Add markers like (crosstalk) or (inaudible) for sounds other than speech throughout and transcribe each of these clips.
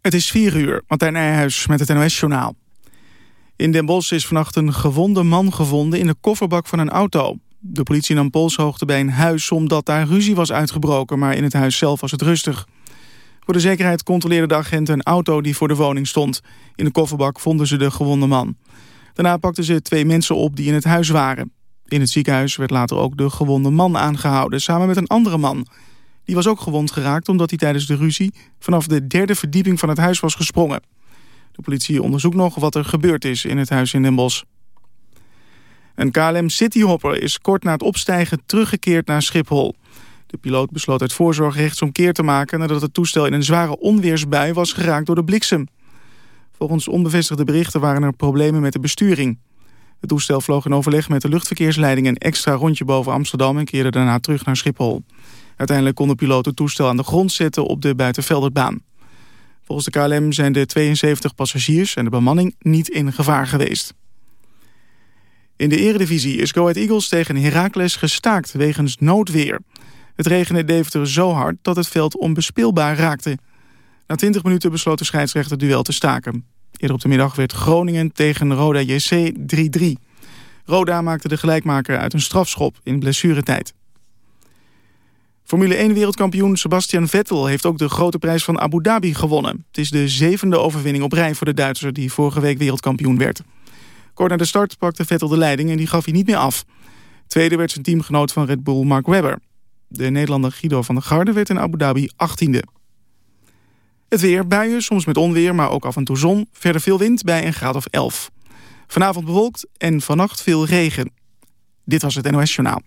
Het is 4 uur, Martijn Nijhuis met het NOS-journaal. In Den Bosch is vannacht een gewonde man gevonden in de kofferbak van een auto. De politie nam polshoogte bij een huis omdat daar ruzie was uitgebroken... maar in het huis zelf was het rustig. Voor de zekerheid controleerde de agenten een auto die voor de woning stond. In de kofferbak vonden ze de gewonde man. Daarna pakten ze twee mensen op die in het huis waren. In het ziekenhuis werd later ook de gewonde man aangehouden... samen met een andere man... Die was ook gewond geraakt omdat hij tijdens de ruzie... vanaf de derde verdieping van het huis was gesprongen. De politie onderzoekt nog wat er gebeurd is in het huis in Den Bosch. Een KLM Cityhopper is kort na het opstijgen teruggekeerd naar Schiphol. De piloot besloot uit voorzorg rechtsomkeer te maken... nadat het toestel in een zware onweersbui was geraakt door de bliksem. Volgens onbevestigde berichten waren er problemen met de besturing. Het toestel vloog in overleg met de luchtverkeersleiding... een extra rondje boven Amsterdam en keerde daarna terug naar Schiphol. Uiteindelijk kon de piloot het toestel aan de grond zetten op de Buitenvelderbaan. Volgens de KLM zijn de 72 passagiers en de bemanning niet in gevaar geweest. In de eredivisie is Go Ahead Eagles tegen Heracles gestaakt wegens noodweer. Het regende Deventer zo hard dat het veld onbespeelbaar raakte. Na 20 minuten besloot de scheidsrechter het duel te staken. Eerder op de middag werd Groningen tegen Roda JC 3-3. Roda maakte de gelijkmaker uit een strafschop in blessuretijd. Formule 1-wereldkampioen Sebastian Vettel heeft ook de grote prijs van Abu Dhabi gewonnen. Het is de zevende overwinning op rij voor de Duitser die vorige week wereldkampioen werd. Kort na de start pakte Vettel de leiding en die gaf hij niet meer af. Tweede werd zijn teamgenoot van Red Bull Mark Webber. De Nederlander Guido van der Garde werd in Abu Dhabi 18e. Het weer, buien, soms met onweer, maar ook af en toe zon. Verder veel wind bij een graad of 11. Vanavond bewolkt en vannacht veel regen. Dit was het NOS Journaal.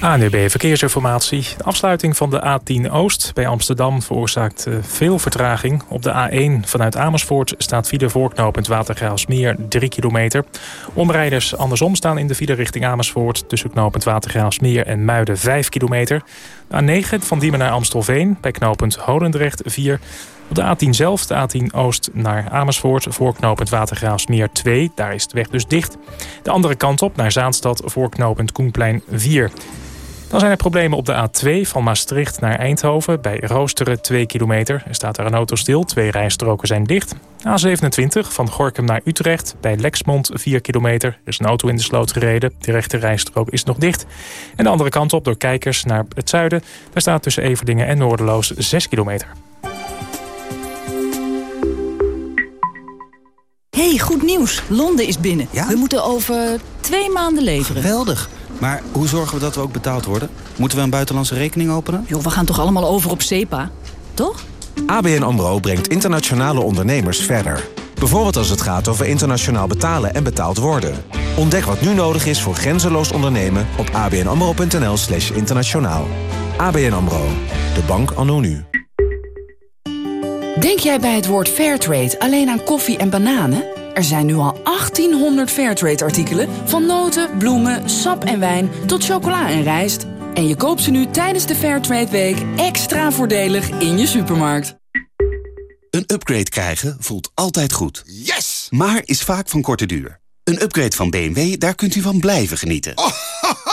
ANUB Verkeersinformatie. De afsluiting van de A10 Oost bij Amsterdam veroorzaakt eh, veel vertraging. Op de A1 vanuit Amersfoort staat file voorknopend Watergraafsmeer 3 kilometer. Omrijders andersom staan in de file richting Amersfoort... tussen knooppunt Watergraafsmeer en Muiden 5 kilometer. De A9 van Diemen naar Amstelveen bij knooppunt Holendrecht 4 op de A10 zelf, de A10 Oost naar Amersfoort... voorknopend Watergraafsmeer 2, daar is de weg dus dicht. De andere kant op naar Zaanstad, voorknopend Koenplein 4... Dan zijn er problemen op de A2 van Maastricht naar Eindhoven. Bij Roosteren 2 kilometer. Er staat daar een auto stil. Twee rijstroken zijn dicht. A27 van Gorkum naar Utrecht. Bij Lexmond 4 kilometer. Er is een auto in de sloot gereden. De rechte rijstrook is nog dicht. En de andere kant op door kijkers naar het zuiden. Daar staat tussen Everdingen en Noorderloos 6 kilometer. hey, goed nieuws. Londen is binnen. We moeten over twee maanden leveren. Geweldig. Maar hoe zorgen we dat we ook betaald worden? Moeten we een buitenlandse rekening openen? Joh, we gaan toch allemaal over op SEPA? Toch? ABN AMRO brengt internationale ondernemers verder. Bijvoorbeeld als het gaat over internationaal betalen en betaald worden. Ontdek wat nu nodig is voor grenzeloos ondernemen op abnamro.nl slash internationaal. ABN AMRO, de bank anno nu. Denk jij bij het woord Fairtrade alleen aan koffie en bananen? Er zijn nu al 1800 Fairtrade-artikelen... van noten, bloemen, sap en wijn tot chocola en rijst. En je koopt ze nu tijdens de Fairtrade Week extra voordelig in je supermarkt. Een upgrade krijgen voelt altijd goed. Yes! Maar is vaak van korte duur. Een upgrade van BMW, daar kunt u van blijven genieten. Oh,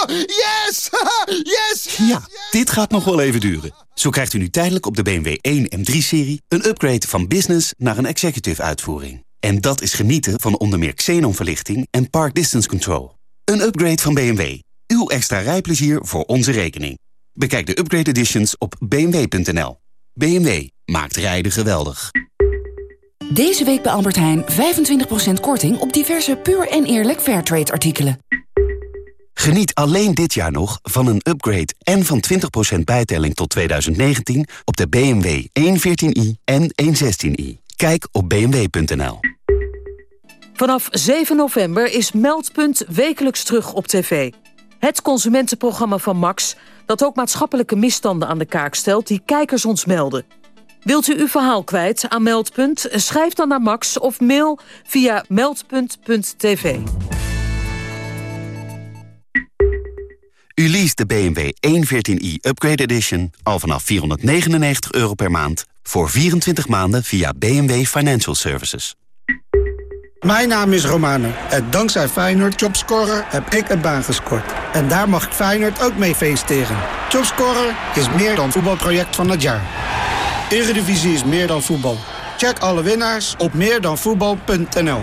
(laughs) yes! (laughs) yes! Ja, dit gaat nog wel even duren. Zo krijgt u nu tijdelijk op de BMW 1 M3-serie... een upgrade van business naar een executive uitvoering. En dat is genieten van onder meer xenonverlichting en park distance control. Een upgrade van BMW. Uw extra rijplezier voor onze rekening. Bekijk de upgrade editions op bmw.nl. BMW maakt rijden geweldig. Deze week bij Albert Heijn 25% korting op diverse puur en eerlijk Fairtrade artikelen. Geniet alleen dit jaar nog van een upgrade en van 20% bijtelling tot 2019 op de BMW 114i en 116i. Kijk op bmw.nl. Vanaf 7 november is Meldpunt wekelijks terug op tv. Het consumentenprogramma van Max... dat ook maatschappelijke misstanden aan de kaak stelt... die kijkers ons melden. Wilt u uw verhaal kwijt aan Meldpunt? Schrijf dan naar Max of mail via meldpunt.tv. U leest de BMW 114i Upgrade Edition al vanaf 499 euro per maand... voor 24 maanden via BMW Financial Services. Mijn naam is Romano en dankzij Feyenoord Jobscorer heb ik een baan gescoord. En daar mag ik Feyenoord ook mee feliciteren. Jobscorer is meer dan voetbalproject van het jaar. Eredivisie is meer dan voetbal. Check alle winnaars op meerdanvoetbal.nl.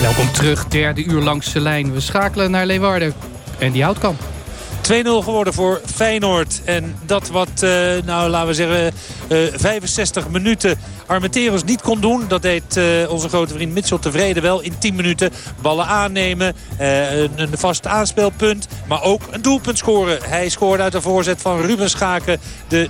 Welkom terug, derde uur langs de lijn. We schakelen naar Leeuwarden en die houtkamp. 2-0 geworden voor Feyenoord. En dat wat, uh, nou laten we zeggen, uh, eh, 65 minuten Armenteros niet kon doen. Dat deed uh, onze grote vriend Mitchell tevreden wel in 10 minuten. Ballen aannemen, een, een vast aanspeelpunt. Maar ook een doelpunt scoren. Hij scoorde uit de voorzet van Ruben Schaken. De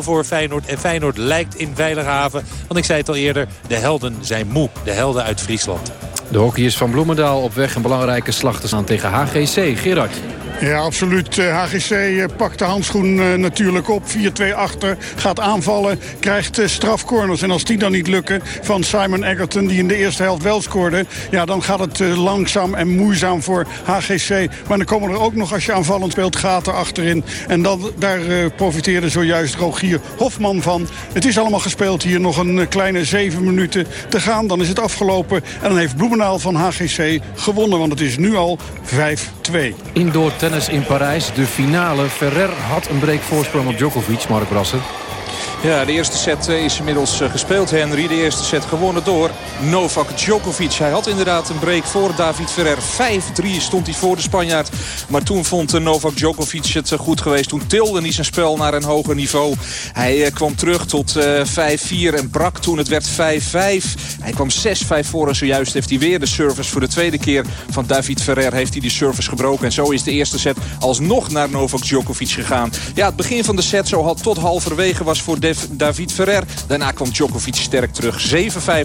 2-0 voor Feyenoord. En Feyenoord lijkt in veilige haven. Want ik zei het al eerder, de helden zijn moe. De helden uit Friesland. De hockeyers van Bloemendaal op weg een belangrijke slag staan tegen HGC. Gerard. Ja, absoluut. HGC eh, eh, pakt de handschoen eh, natuurlijk op. 4-2 achter, gaat aanvallen, krijgt strafcorners. En als die dan niet lukken van Simon Egerton... die in de eerste helft wel scoorde... ja, dan gaat het langzaam en moeizaam voor HGC. Maar dan komen er ook nog, als je aanvallend speelt, gaten achterin. En dan, daar profiteerde zojuist Rogier Hofman van. Het is allemaal gespeeld hier. Nog een kleine zeven minuten te gaan. Dan is het afgelopen. En dan heeft Bloemenaal van HGC gewonnen. Want het is nu al 5-2. Indoor tennis in Parijs. De finale. Ferrer had een breekvoorsprong op Djokovic, Mark Brassen. Ja, de eerste set eh, is inmiddels eh, gespeeld, Henry. De eerste set gewonnen door Novak Djokovic. Hij had inderdaad een break voor David Ferrer. 5-3 stond hij voor de Spanjaard. Maar toen vond eh, Novak Djokovic het goed geweest. Toen tilde hij zijn spel naar een hoger niveau. Hij kwam terug tot 5-4 en brak toen het werd 5-5. Hij kwam 6-5 voor en zojuist heeft hij weer de service voor de tweede keer van David Ferrer. Heeft hij die service gebroken. En zo is de eerste set alsnog naar Novak Djokovic gegaan. Ja, het begin van de set zo had tot halverwege was voor David Ferrer. Daarna kwam Djokovic sterk terug.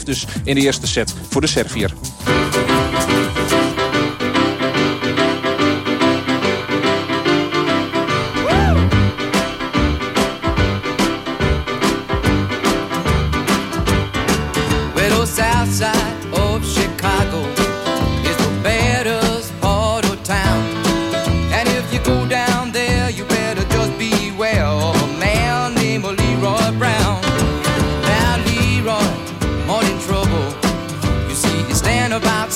7-5 dus in de eerste set voor de Servier. about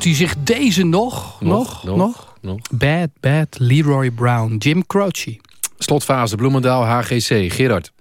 Herinnert u zich deze nog? Nog? Nog? nog? Bad, bad Leroy Brown. Jim Croce. Slotfase Bloemendaal HGC. Gerard.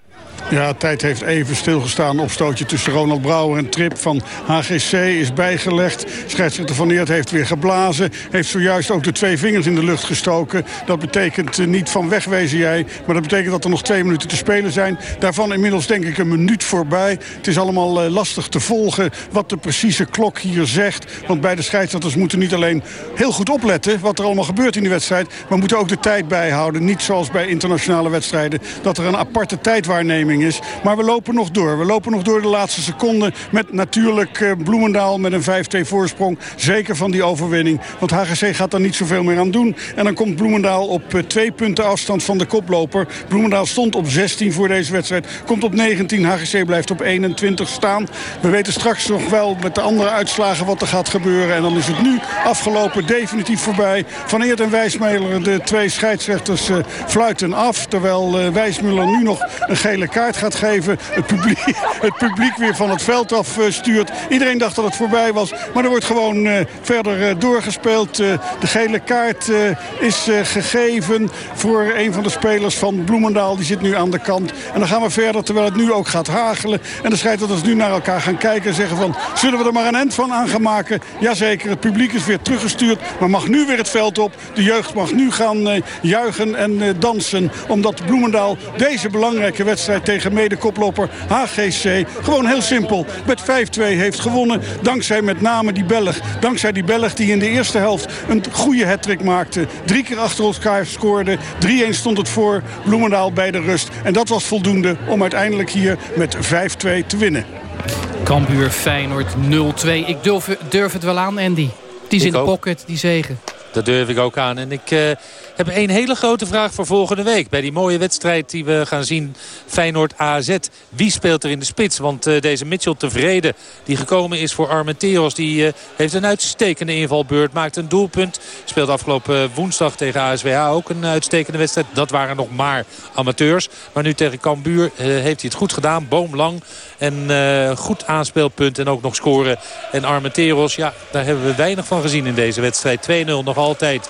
Ja, tijd heeft even stilgestaan. Opstootje tussen Ronald Brouwer en Trip van HGC is bijgelegd. Scheidsrechter Van Eert heeft weer geblazen. Heeft zojuist ook de twee vingers in de lucht gestoken. Dat betekent eh, niet van wegwezen jij. Maar dat betekent dat er nog twee minuten te spelen zijn. Daarvan inmiddels denk ik een minuut voorbij. Het is allemaal eh, lastig te volgen wat de precieze klok hier zegt. Want beide scheidsrechters moeten niet alleen heel goed opletten... wat er allemaal gebeurt in die wedstrijd... maar moeten ook de tijd bijhouden. Niet zoals bij internationale wedstrijden... dat er een aparte tijdwaarneming is. Maar we lopen nog door. We lopen nog door de laatste seconden met natuurlijk uh, Bloemendaal met een 5-2 voorsprong. Zeker van die overwinning. Want HGC gaat daar niet zoveel meer aan doen. En dan komt Bloemendaal op uh, twee punten afstand van de koploper. Bloemendaal stond op 16 voor deze wedstrijd. Komt op 19. HGC blijft op 21 staan. We weten straks nog wel met de andere uitslagen wat er gaat gebeuren. En dan is het nu afgelopen. Definitief voorbij. Van Eert en Wijsmuller, de twee scheidsrechters, uh, fluiten af. Terwijl Wijsmuller nu nog een gele kaart gaat geven. Het publiek, (laughs) het publiek weer van het veld af eh, stuurt. Iedereen dacht dat het voorbij was. Maar er wordt gewoon uh, verder uh, doorgespeeld. de gele kaart is gegeven voor een van de spelers van Bloemendaal. Die zit nu aan de kant. En dan gaan we verder terwijl het nu ook gaat hagelen. En de scheidsrechters nu naar elkaar gaan kijken en zeggen van... zullen we er maar een end van aan gaan maken? Jazeker, het publiek is weer teruggestuurd. Maar mag nu weer het veld op. De jeugd mag nu gaan juichen en dansen. Omdat Bloemendaal deze belangrijke wedstrijd tegen tegen mede-koploper HGC. Gewoon heel simpel. Met 5-2 heeft gewonnen. Dankzij met name die Belg. Dankzij die Belg die in de eerste helft een goede hattrick maakte. Drie keer achter elkaar scoorde. 3-1 stond het voor Bloemendaal bij de rust. En dat was voldoende om uiteindelijk hier met 5-2 te winnen. Cambuur Feyenoord 0-2. Ik durf, durf het wel aan, Andy. Die is in de pocket, die zegen. Dat durf ik ook aan. En ik uh, heb een hele grote vraag voor volgende week. Bij die mooie wedstrijd die we gaan zien. Feyenoord AZ. Wie speelt er in de spits? Want uh, deze Mitchell tevreden die gekomen is voor Armenteros. Die uh, heeft een uitstekende invalbeurt. Maakt een doelpunt. Speelt afgelopen woensdag tegen ASWH ook een uitstekende wedstrijd. Dat waren nog maar amateurs. Maar nu tegen Cambuur heeft hij het goed gedaan. Boomlang. En goed aanspeelpunt. En ook nog scoren. En Armenteros, ja, daar hebben we weinig van gezien in deze wedstrijd. 2-0 nog altijd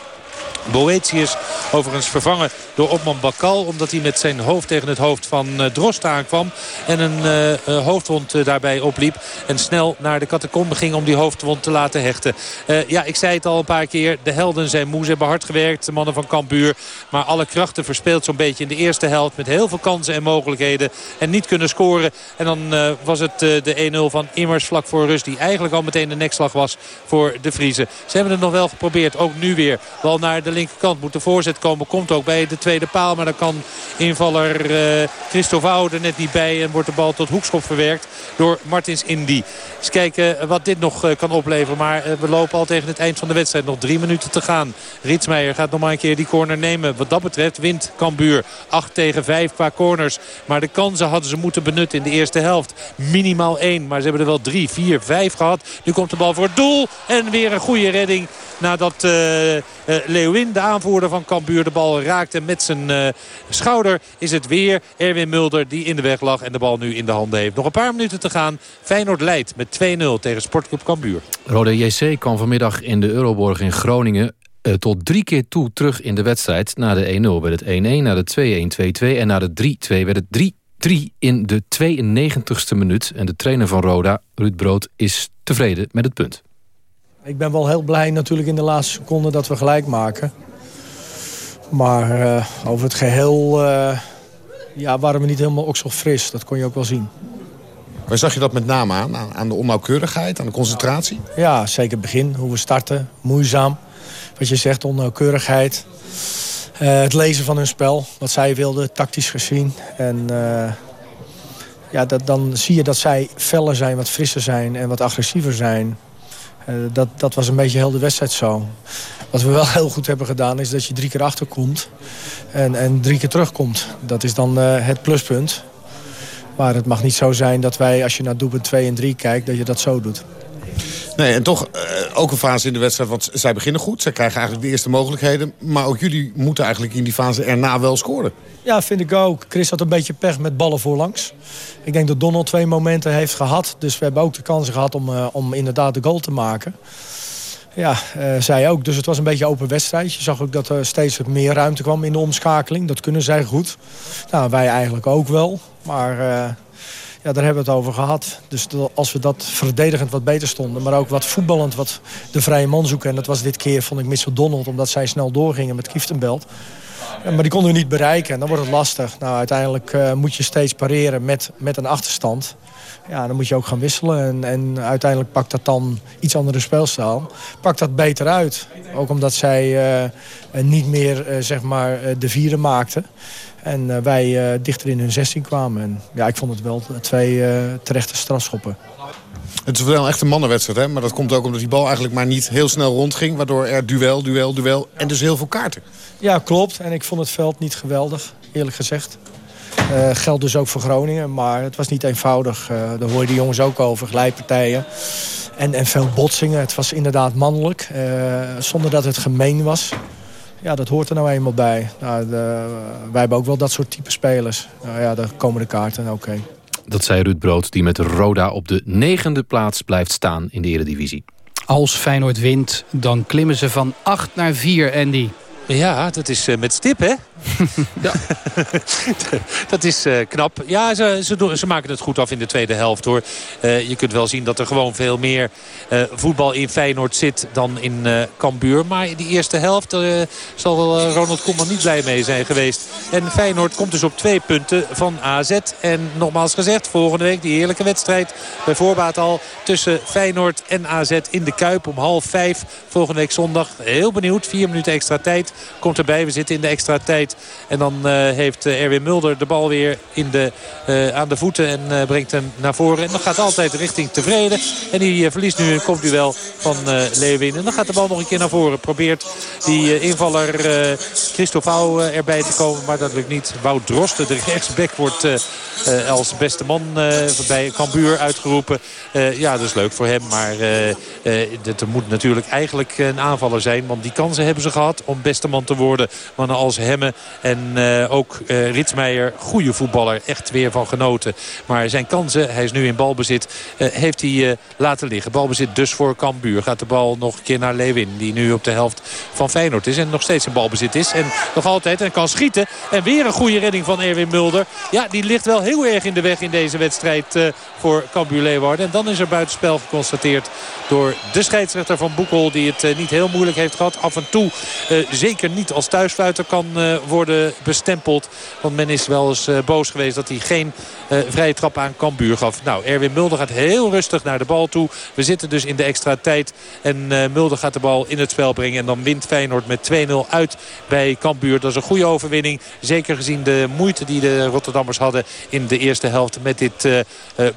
Boetius overigens vervangen door Opman Bakal. Omdat hij met zijn hoofd tegen het hoofd van uh, Drost aankwam. En een uh, hoofdwond daarbij opliep. En snel naar de catacombe ging om die hoofdwond te laten hechten. ja, ik zei het al een paar keer. De helden zijn moe. Ze hebben hard gewerkt. De mannen van Cambuur. Maar alle krachten verspeeld zo'n beetje in de eerste helft. Met heel veel kansen en mogelijkheden. En niet kunnen scoren. En dan was het de 1-0 van Immers vlak voor rust. Die eigenlijk al meteen de nekslag was voor de Vriezen. Ze hebben het nog wel geprobeerd. Ook nu weer. Wel naar de linkerkant moet de voorzet komen. Komt ook bij de tweede paal. Maar dan kan invaller uh, Christophe er net niet bij. En wordt de bal tot hoekschop verwerkt door Martins Indy. Eens kijken wat dit nog uh, kan opleveren. Maar uh, we lopen al tegen het eind van de wedstrijd. Nog drie minuten te gaan. Ritsmeijer gaat nog maar een keer die corner nemen. Wat dat betreft wint Cambuur. 8 tegen 5 qua corners. Maar de kansen hadden ze moeten benutten in de eerste helft. Minimaal 1. Maar ze hebben er wel 3, 4, 5 gehad. Nu komt de bal voor het doel. En weer een goede redding nadat uh, uh, Leeuwin, de aanvoerder van Cambuur, de bal raakte met zijn uh, schouder. Is het weer Erwin Mulder die in de weg lag en de bal nu in de handen heeft. Nog een paar minuten te gaan. Feyenoord leidt met 2-0 tegen Sportclub Cambuur. Rode JC kwam vanmiddag in de Euroborg in Groningen tot drie keer toe terug in de wedstrijd. Na de 1-0 werd het 1-1, na de 2-1, 2-2 en na de 3-2 werd het 3-3 in de 92ste minuut. En de trainer van Roda, Ruud Brood, is tevreden met het punt. Ik ben wel heel blij natuurlijk in de laatste seconde dat we gelijk maken. Maar uh, over het geheel uh, ja, waren we niet helemaal ook zo fris. Dat kon je ook wel zien. Waar zag je dat met name aan? Aan de onnauwkeurigheid, aan de concentratie? Ja, zeker het begin. Hoe we starten. Moeizaam. Wat je zegt, onnauwkeurigheid. Uh, het lezen van hun spel. Wat zij wilden, tactisch gezien. En ja, dat, dan zie je dat zij feller zijn, wat frisser zijn en wat agressiever zijn. Uh, dat, dat was een beetje heel de wedstrijd zo. Wat we wel (laughs) heel goed hebben gedaan is dat je drie keer achterkomt en, en drie keer terugkomt. Dat is dan uh, het pluspunt. Maar het mag niet zo zijn dat wij, als je naar doelpunt 2 en 3 kijkt, dat je dat zo doet. Nee, en toch uh, ook een fase in de wedstrijd, want zij beginnen goed. Zij krijgen eigenlijk de eerste mogelijkheden. Maar ook jullie moeten eigenlijk in die fase erna wel scoren. Ja, vind ik ook. Chris had een beetje pech met ballen voorlangs. Ik denk dat Donald twee momenten heeft gehad. Dus we hebben ook de kans gehad om, uh, om inderdaad de goal te maken. Ja, uh, zij ook. Dus het was een beetje open wedstrijd. Je zag ook dat er steeds meer ruimte kwam in de omschakeling. Dat kunnen zij goed. Nou, wij eigenlijk ook wel. Maar ja, daar hebben we het over gehad. Dus als we dat verdedigend wat beter stonden... maar ook wat voetballend wat de vrije man zoeken... en dat was dit keer, vond ik, Mitchell Donald... omdat zij snel doorgingen met Kieftenbelt... Maar die konden we niet bereiken en dan wordt het lastig. Nou, uiteindelijk uh, moet je steeds pareren met, met een achterstand. Ja, dan moet je ook gaan wisselen. En, en uiteindelijk pakt dat dan iets andere speelstijl. Pakt dat beter uit. Ook omdat zij uh, niet meer zeg maar, de vierde maakten. En wij dichter in hun 16 kwamen. En ja, ik vond het wel twee terechte strafschoppen. Het is wel echt een mannenwedstrijd, hè? maar dat komt ook omdat die bal eigenlijk maar niet heel snel rondging. Waardoor er duel, duel, duel en dus heel veel kaarten. Ja, klopt. En ik vond het veld niet geweldig, eerlijk gezegd. Uh, geldt dus ook voor Groningen, maar het was niet eenvoudig. Uh, daar hoor je de jongens ook over, glijpartijen. En, en veel botsingen. Het was inderdaad mannelijk, uh, zonder dat het gemeen was. Ja, dat hoort er nou eenmaal bij. Nou, de, wij hebben ook wel dat soort type spelers. Nou ja, daar komen de kaarten, oké. Dat zei Ruud Brood, die met Roda op de negende plaats blijft staan in de Eredivisie. Als Feyenoord wint, dan klimmen ze van 8 naar 4, Andy. Ja, dat is uh, met stip, hè? (laughs) ja. dat is uh, knap. Ja, ze, ze, ze, maken het goed af in de tweede helft, hoor. Uh, je kunt wel zien dat er gewoon veel meer voetbal in Feyenoord zit dan in Cambuur. Maar in die eerste helft zal Ronald Koeman niet blij mee zijn geweest. En Feyenoord komt dus op twee punten van AZ. En nogmaals gezegd, volgende week die heerlijke wedstrijd. Bij voorbaat al tussen Feyenoord en AZ in de Kuip om half vijf. Volgende week zondag. Heel benieuwd. Vier minuten extra tijd komt erbij. We zitten in de extra tijd. En dan uh, heeft eh, Erwin Mulder de bal weer in de, uh, aan de voeten en uh, brengt hem naar voren. En dan gaat altijd richting tevreden. En die verliest nu een kopduel van Lewin. En dan gaat de bal nog een keer naar voren. Probeert die invaller Christophe erbij te komen. Maar dat lukt niet. Wout Drosten, de rechtsback, wordt als beste man bij Cambuur uitgeroepen. ja, dat is leuk voor hem. Maar het moet natuurlijk eigenlijk een aanvaller zijn. Want die kansen hebben ze gehad om beste man te worden. Mannen als Hemme en uh, ook uh, Ritsmeijer, goede voetballer. Echt weer van genoten. Maar zijn kansen, hij is nu in balbezit, uh, heeft hij laten liggen. Balbezit dus voor Cambuur. Gaat de bal nog een keer naar Lewin. Die nu op de helft van Feyenoord is. En nog steeds in balbezit is. En nog altijd en kan schieten. En weer een goede redding van Erwin Mulder. Ja, die ligt wel heel erg in de weg in deze wedstrijd voor Cambuur Leeuwarden. En dan is er buitenspel geconstateerd door de scheidsrechter van Boekel. Die het niet heel moeilijk heeft gehad. Af en toe zeker niet als thuisfluiter kan worden bestempeld. Want men is wel eens uh, boos geweest dat hij geen uh, vrije trap aan Cambuur gaf. Nou, Erwin Mulder gaat heel rustig naar de bal toe. We zitten dus in de extra tijd. En Mulder gaat de bal in het spel brengen. En dan wint Feyenoord met 2-0 uit bij Cambuur. Dat is een goede overwinning. Zeker gezien de moeite die de Rotterdammers hadden in de eerste helft met dit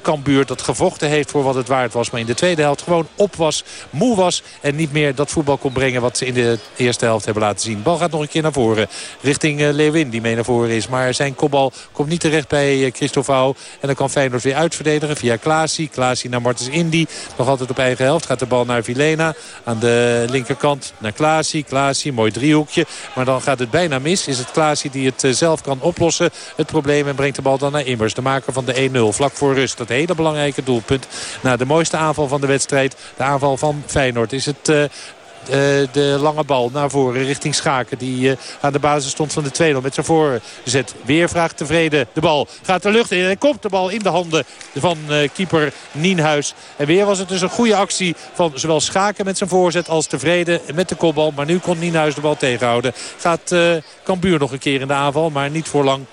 Cambuur. Dat gevochten heeft voor wat het waard was. Maar in de tweede helft gewoon op was, moe was. En niet meer dat voetbal kon brengen wat ze in de eerste helft hebben laten zien. Bal gaat nog een keer naar voren. Richting uh, Leeuwin die mee naar voren is. Maar zijn kopbal komt niet terecht bij uh, Christofau. En dan kan Feyenoord weer uitverdedigen via Klaasie. Klaasie naar Martens Indy. Nog altijd op eigen helft. Gaat de bal naar Vilena. Aan de linkerkant naar Klaasie. Klaasie, mooi driehoekje. Maar dan gaat het bijna mis. Is het Klaasie die het uh, zelf kan oplossen. Het probleem en brengt de bal dan naar Immers. De maker van de 1-0 vlak voor rust. Dat hele belangrijke doelpunt. Na de mooiste aanval van de wedstrijd. De aanval van Feyenoord. Is het uh, de lange bal naar voren richting Schaken. Die uh, aan de basis stond van de tweede met zijn voorzet. Weer vraagt tevreden de bal. Gaat de lucht in en komt de bal in de handen van uh, keeper Nienhuis. En weer was het dus een goede actie van zowel Schaken met zijn voorzet als tevreden met de kopbal. Maar nu kon Nienhuis de bal tegenhouden. Gaat Cambuur nog een keer in de aanval, maar niet voor lang.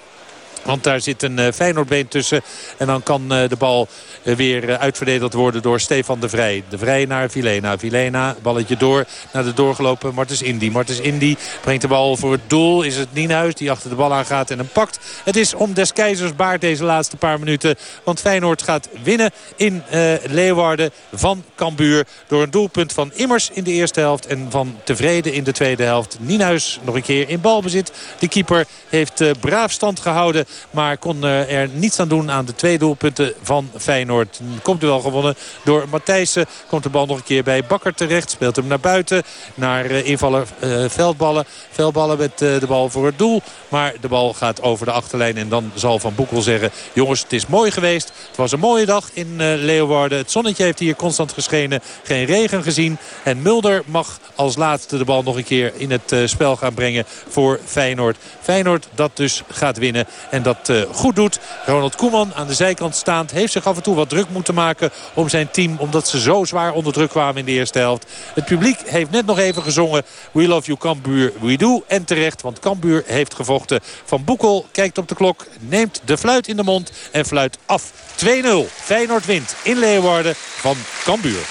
Want daar zit een uh, Feyenoordbeen tussen. En dan kan uh, de bal uh, weer uitverdedigd worden door Stefan de Vrij. De Vrij naar Vilena. Vilena, balletje door naar de doorgelopen Martens Indy. Martens Indy brengt de bal voor het doel. Is het Nienhuis die achter de bal aangaat en hem pakt. Het is om des keizers baard deze laatste paar minuten. Want Feyenoord gaat winnen in Leeuwarden van Cambuur. Door een doelpunt van Immers in de eerste helft. En van Tevreden in de tweede helft. Nienhuis nog een keer in balbezit. De keeper heeft braaf stand gehouden Maar kon er niets aan doen aan de twee doelpunten van Feyenoord. Komt er wel gewonnen door Matthijssen. Komt de bal nog een keer bij Bakker terecht. Speelt hem naar buiten. Naar invaller Veldballen. Veldballen met de bal voor het doel. Maar de bal gaat over de achterlijn. En dan zal Van Boekel zeggen... jongens, het is mooi geweest. Het was een mooie dag in Leeuwarden. Het zonnetje heeft hier constant geschenen. Geen regen gezien. En Mulder mag als laatste de bal nog een keer in het spel gaan brengen voor Feyenoord. Feyenoord dat dus gaat winnen en dat uh, goed doet. Ronald Koeman aan de zijkant staand heeft zich af en toe wat druk moeten maken om zijn team. Omdat ze zo zwaar onder druk kwamen in de eerste helft. Het publiek heeft net nog even gezongen. We love you Cambuur, we do. En terecht, want Cambuur heeft gevochten. Van Boekel kijkt op de klok, neemt de fluit in de mond en fluit af. 2-0. Feyenoord wint in Leeuwarden van Cambuur.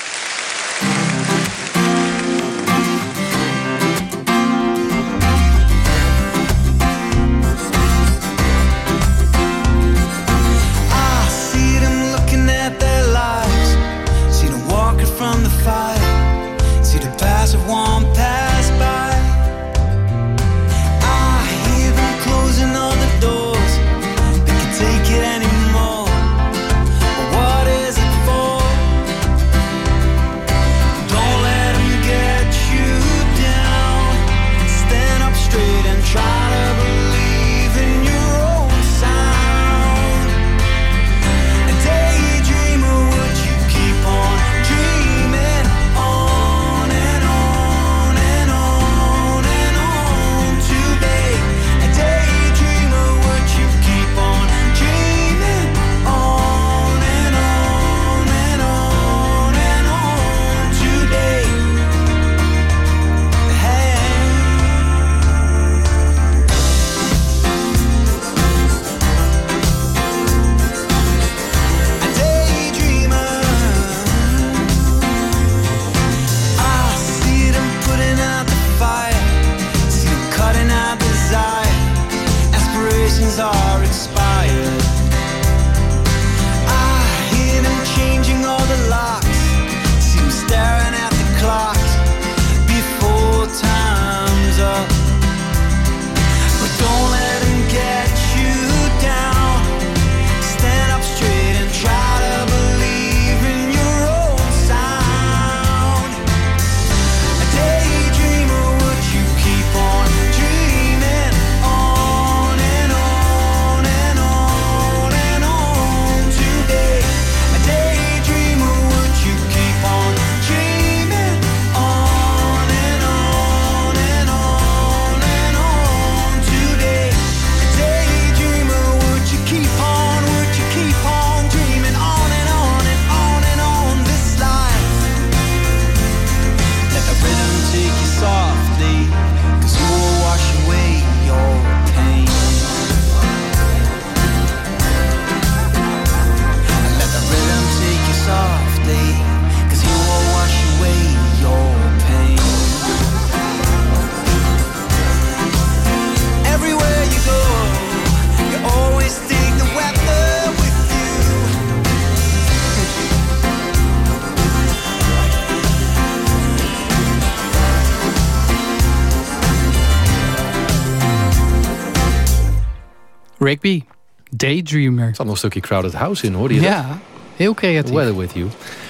Er zat nog een stukje Crowded House in, hoor je Ja, heel creatief. Weather with you.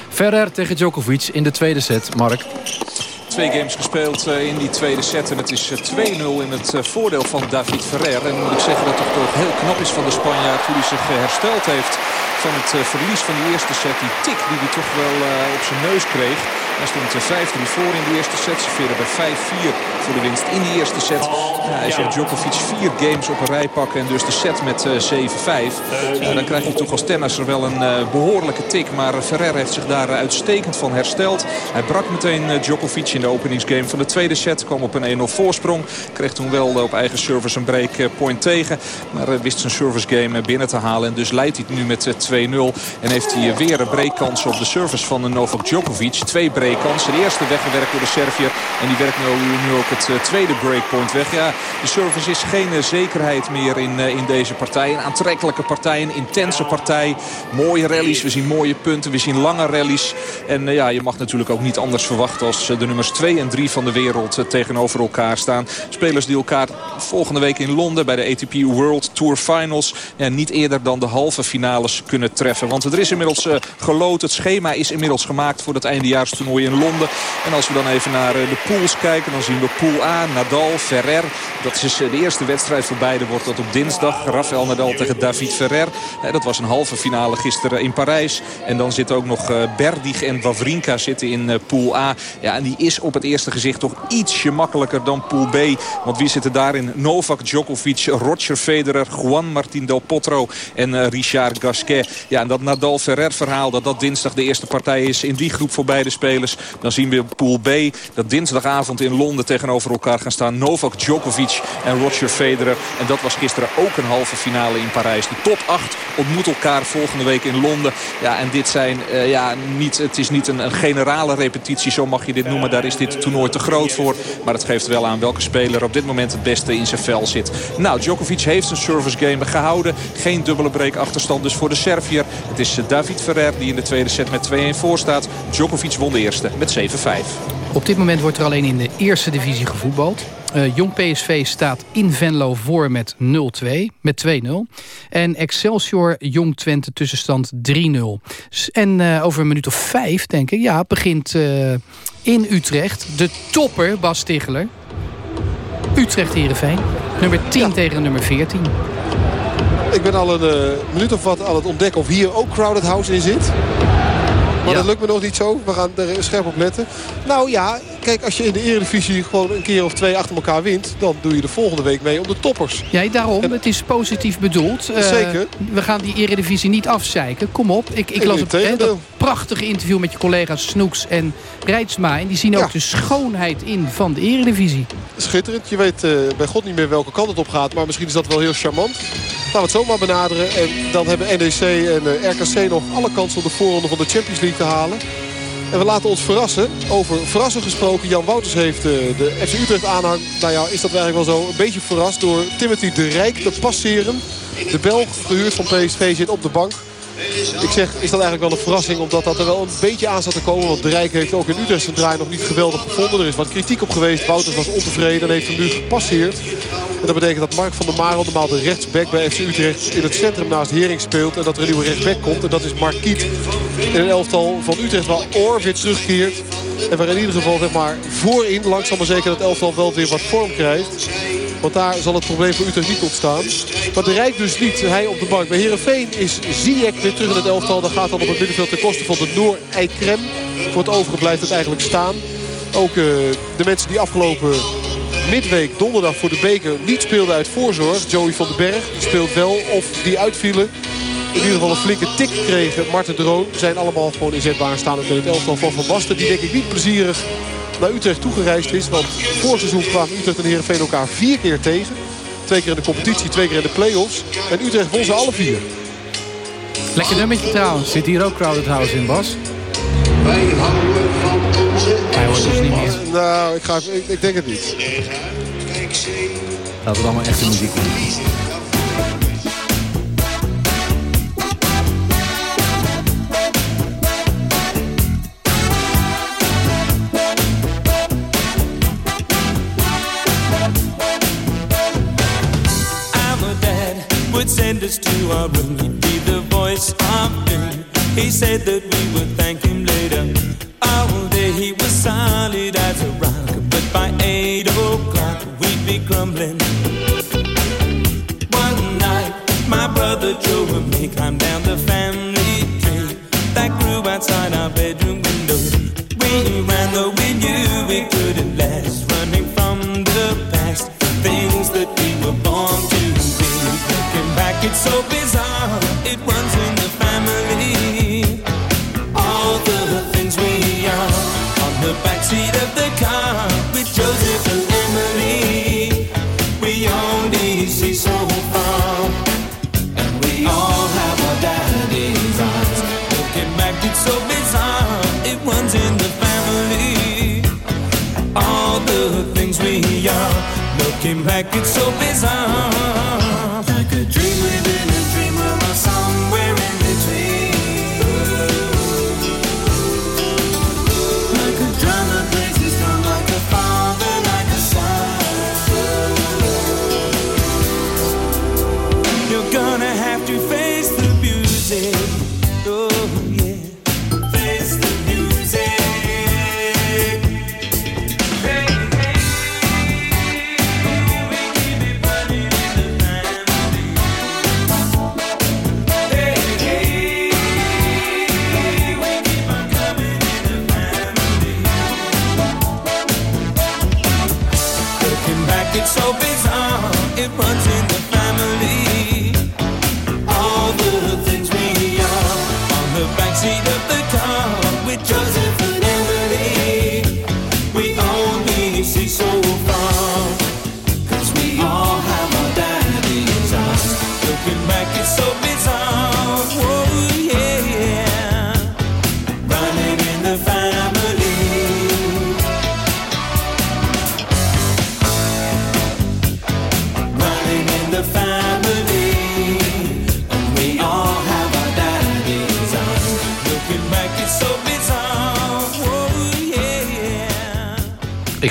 Ferrer tegen Djokovic in de tweede set. Mark. Twee games gespeeld eh, in die tweede set. En het is 2-0 eh, in het eh, voordeel van David Ferrer. En moet ik zeggen dat het toch heel knap is van de Spanjaard... hoe hij zich hersteld heeft van het verlies van die eerste set. Die tik die hij toch wel op zijn neus kreeg. Hij stond 5-3 voor in de eerste set. Serveerde bij 5-4 voor de winst in die eerste set. Ja, hij zal Djokovic vier games op een rij pakken. En dus de set met 7-5. Ja, dan krijg je toch als tennisser wel een uh, behoorlijke tik. Maar Ferrer heeft zich daar uitstekend van hersteld. Hij brak meteen Djokovic in de openingsgame van de tweede set. Kwam op een 1-0 voorsprong. Kreeg toen wel op eigen service een breakpoint tegen. Maar wist zijn service game binnen te halen. En dus leidt hij nu met 2-0. En heeft hij weer een breakkans op de service van Novak Djokovic. Twee break kansen. De eerste weggewerkt door de Servier. En die werkt nu, nu ook het tweede breakpoint weg. Ja, de service is geen zekerheid meer in, in deze partij. Een aantrekkelijke partij, een intense partij. Mooie rallies, we zien mooie punten, we zien lange rallies. En ja, je mag natuurlijk ook niet anders verwachten als de nummers 2 en 3 van de wereld tegenover elkaar staan. Spelers die elkaar volgende week in Londen bij de ATP World Tour Finals ja, niet eerder dan de halve finales kunnen treffen. Want er is inmiddels geloot. Het schema is inmiddels gemaakt voor het eindejaarstoernooi in Londen. En als we dan even naar uh, de pools kijken, dan zien we pool A, Nadal, Ferrer. Dat is uh, de eerste wedstrijd voor beide. Wordt dat op dinsdag. Rafael Nadal tegen David Ferrer. dat was een halve finale gisteren in Parijs. En dan zitten ook nog Berdig en Wawrinka zitten in pool A. Ja, en die is op het eerste gezicht toch ietsje makkelijker dan pool B. Want wie zitten daarin? Novak Djokovic, Roger Federer, Juan Martín Del Potro en Richard Gasquet. Ja, en dat Nadal-Ferrer verhaal, dat dat dinsdag de eerste partij is in die groep voor beide spelers. Dan zien we Pool B, dat dinsdagavond in Londen tegenover elkaar gaan staan. Novak Djokovic en Roger Federer. En dat was gisteren ook een halve finale in Parijs. De top 8 ontmoet elkaar volgende week in Londen. Ja, en dit zijn, uh, ja, niet, het is niet een, een generale repetitie, zo mag je dit noemen. Daar is dit toernooi te groot voor. Maar het geeft wel aan welke speler op dit moment het beste in zijn vel zit. Nou, Djokovic heeft zijn service game gehouden. Geen dubbele break achterstand dus voor de Servier. Het is David Ferrer die in de tweede set met 2-1 voor staat. Djokovic won de eerste met 7-5. Op dit moment wordt er alleen in de eerste divisie gevoetbald. Uh, Jong PSV staat in Venlo voor met 0-2, met 2-0. En Excelsior Jong Twente tussenstand 3-0. En uh, over een minuut of vijf, denk ik, ja, begint uh, in Utrecht de topper Bas Stigler. Utrecht-Herenveen. Nummer 10 ja. tegen nummer 14. Ik ben al een uh, minuut of wat aan het ontdekken of hier ook Crowded House in zit. Maar dat lukt me nog niet zo. We gaan er scherp op letten. Nou ja, kijk, als je in de Eredivisie gewoon een keer of twee achter elkaar wint... dan doe je de volgende week mee om de toppers. Ja, daarom. Het is positief bedoeld. Uh, Zeker. We gaan die Eredivisie niet afzeiken. Kom op. Ik, ik las het prachtige interview met je collega's Snoeks en Rijtsma. En die zien ook ja. de schoonheid in van de Eredivisie. Schitterend. Je weet uh, bij God niet meer welke kant het op gaat. Maar misschien is dat wel heel charmant. Laten we het zomaar benaderen. En dan hebben NEC en uh, RKC nog alle kansen om de voorronde van de Champions League te halen. En we laten ons verrassen. Over verrassen gesproken. Jan Wouters heeft uh, de FC Utrecht aanhang. Nou ja, is dat eigenlijk wel zo. Een beetje verrast door Timothy de Rijk te passeren. De Belg, gehuurd van PSV, zit op de bank. Ik zeg, is dat eigenlijk wel een verrassing omdat dat er wel een beetje aan zat te komen. Want de Rijk heeft ook in Utrecht zijn draai nog niet geweldig gevonden. Er is wat kritiek op geweest. Wouters was ontevreden en heeft hem nu gepasseerd. En dat betekent dat Mark van der Marel, normaal de rechtsback bij FC Utrecht... in het centrum naast Hering speelt. En dat er een nieuwe rechtsback komt. En dat is Mark in een elftal van Utrecht waar Oor weer terugkeert. En waar in ieder geval zeg maar, voorin langzaam maar zeker dat elftal wel weer wat vorm krijgt. Want daar zal het probleem voor Utrecht niet ontstaan. Maar de Rijk dus niet. Hij op de bank. Bij Herenveen is Ziyech weer terug in het elftal. Dat gaat dan op het middenveld ten koste van de Noor Eikrem. Voor het overige blijft het eigenlijk staan. Ook uh, de mensen die afgelopen midweek donderdag voor de beker niet speelden uit voorzorg. Joey van den Berg die speelt wel of die uitvielen. In ieder geval een flinke tik kregen. Marten Droon zijn allemaal gewoon inzetbaar staan met het elftal van Van Basten. Die denk ik niet plezierig naar Utrecht toegereisd is. Want voor seizoen kwamen Utrecht en Heerenveen elkaar vier keer tegen. Twee keer in de competitie, twee keer in de play-offs. En Utrecht won ze alle vier. Lekker nummertje trouwens. Zit hier ook Crowded House in, Bas? Wij houden. Hij hoort ons niet meer. Nou, ik, ga, ik, ik denk het niet. Laten we dan maar echte muziek doen. send us to our room. He'd be the voice of doom. He said that we would it's so bizarre.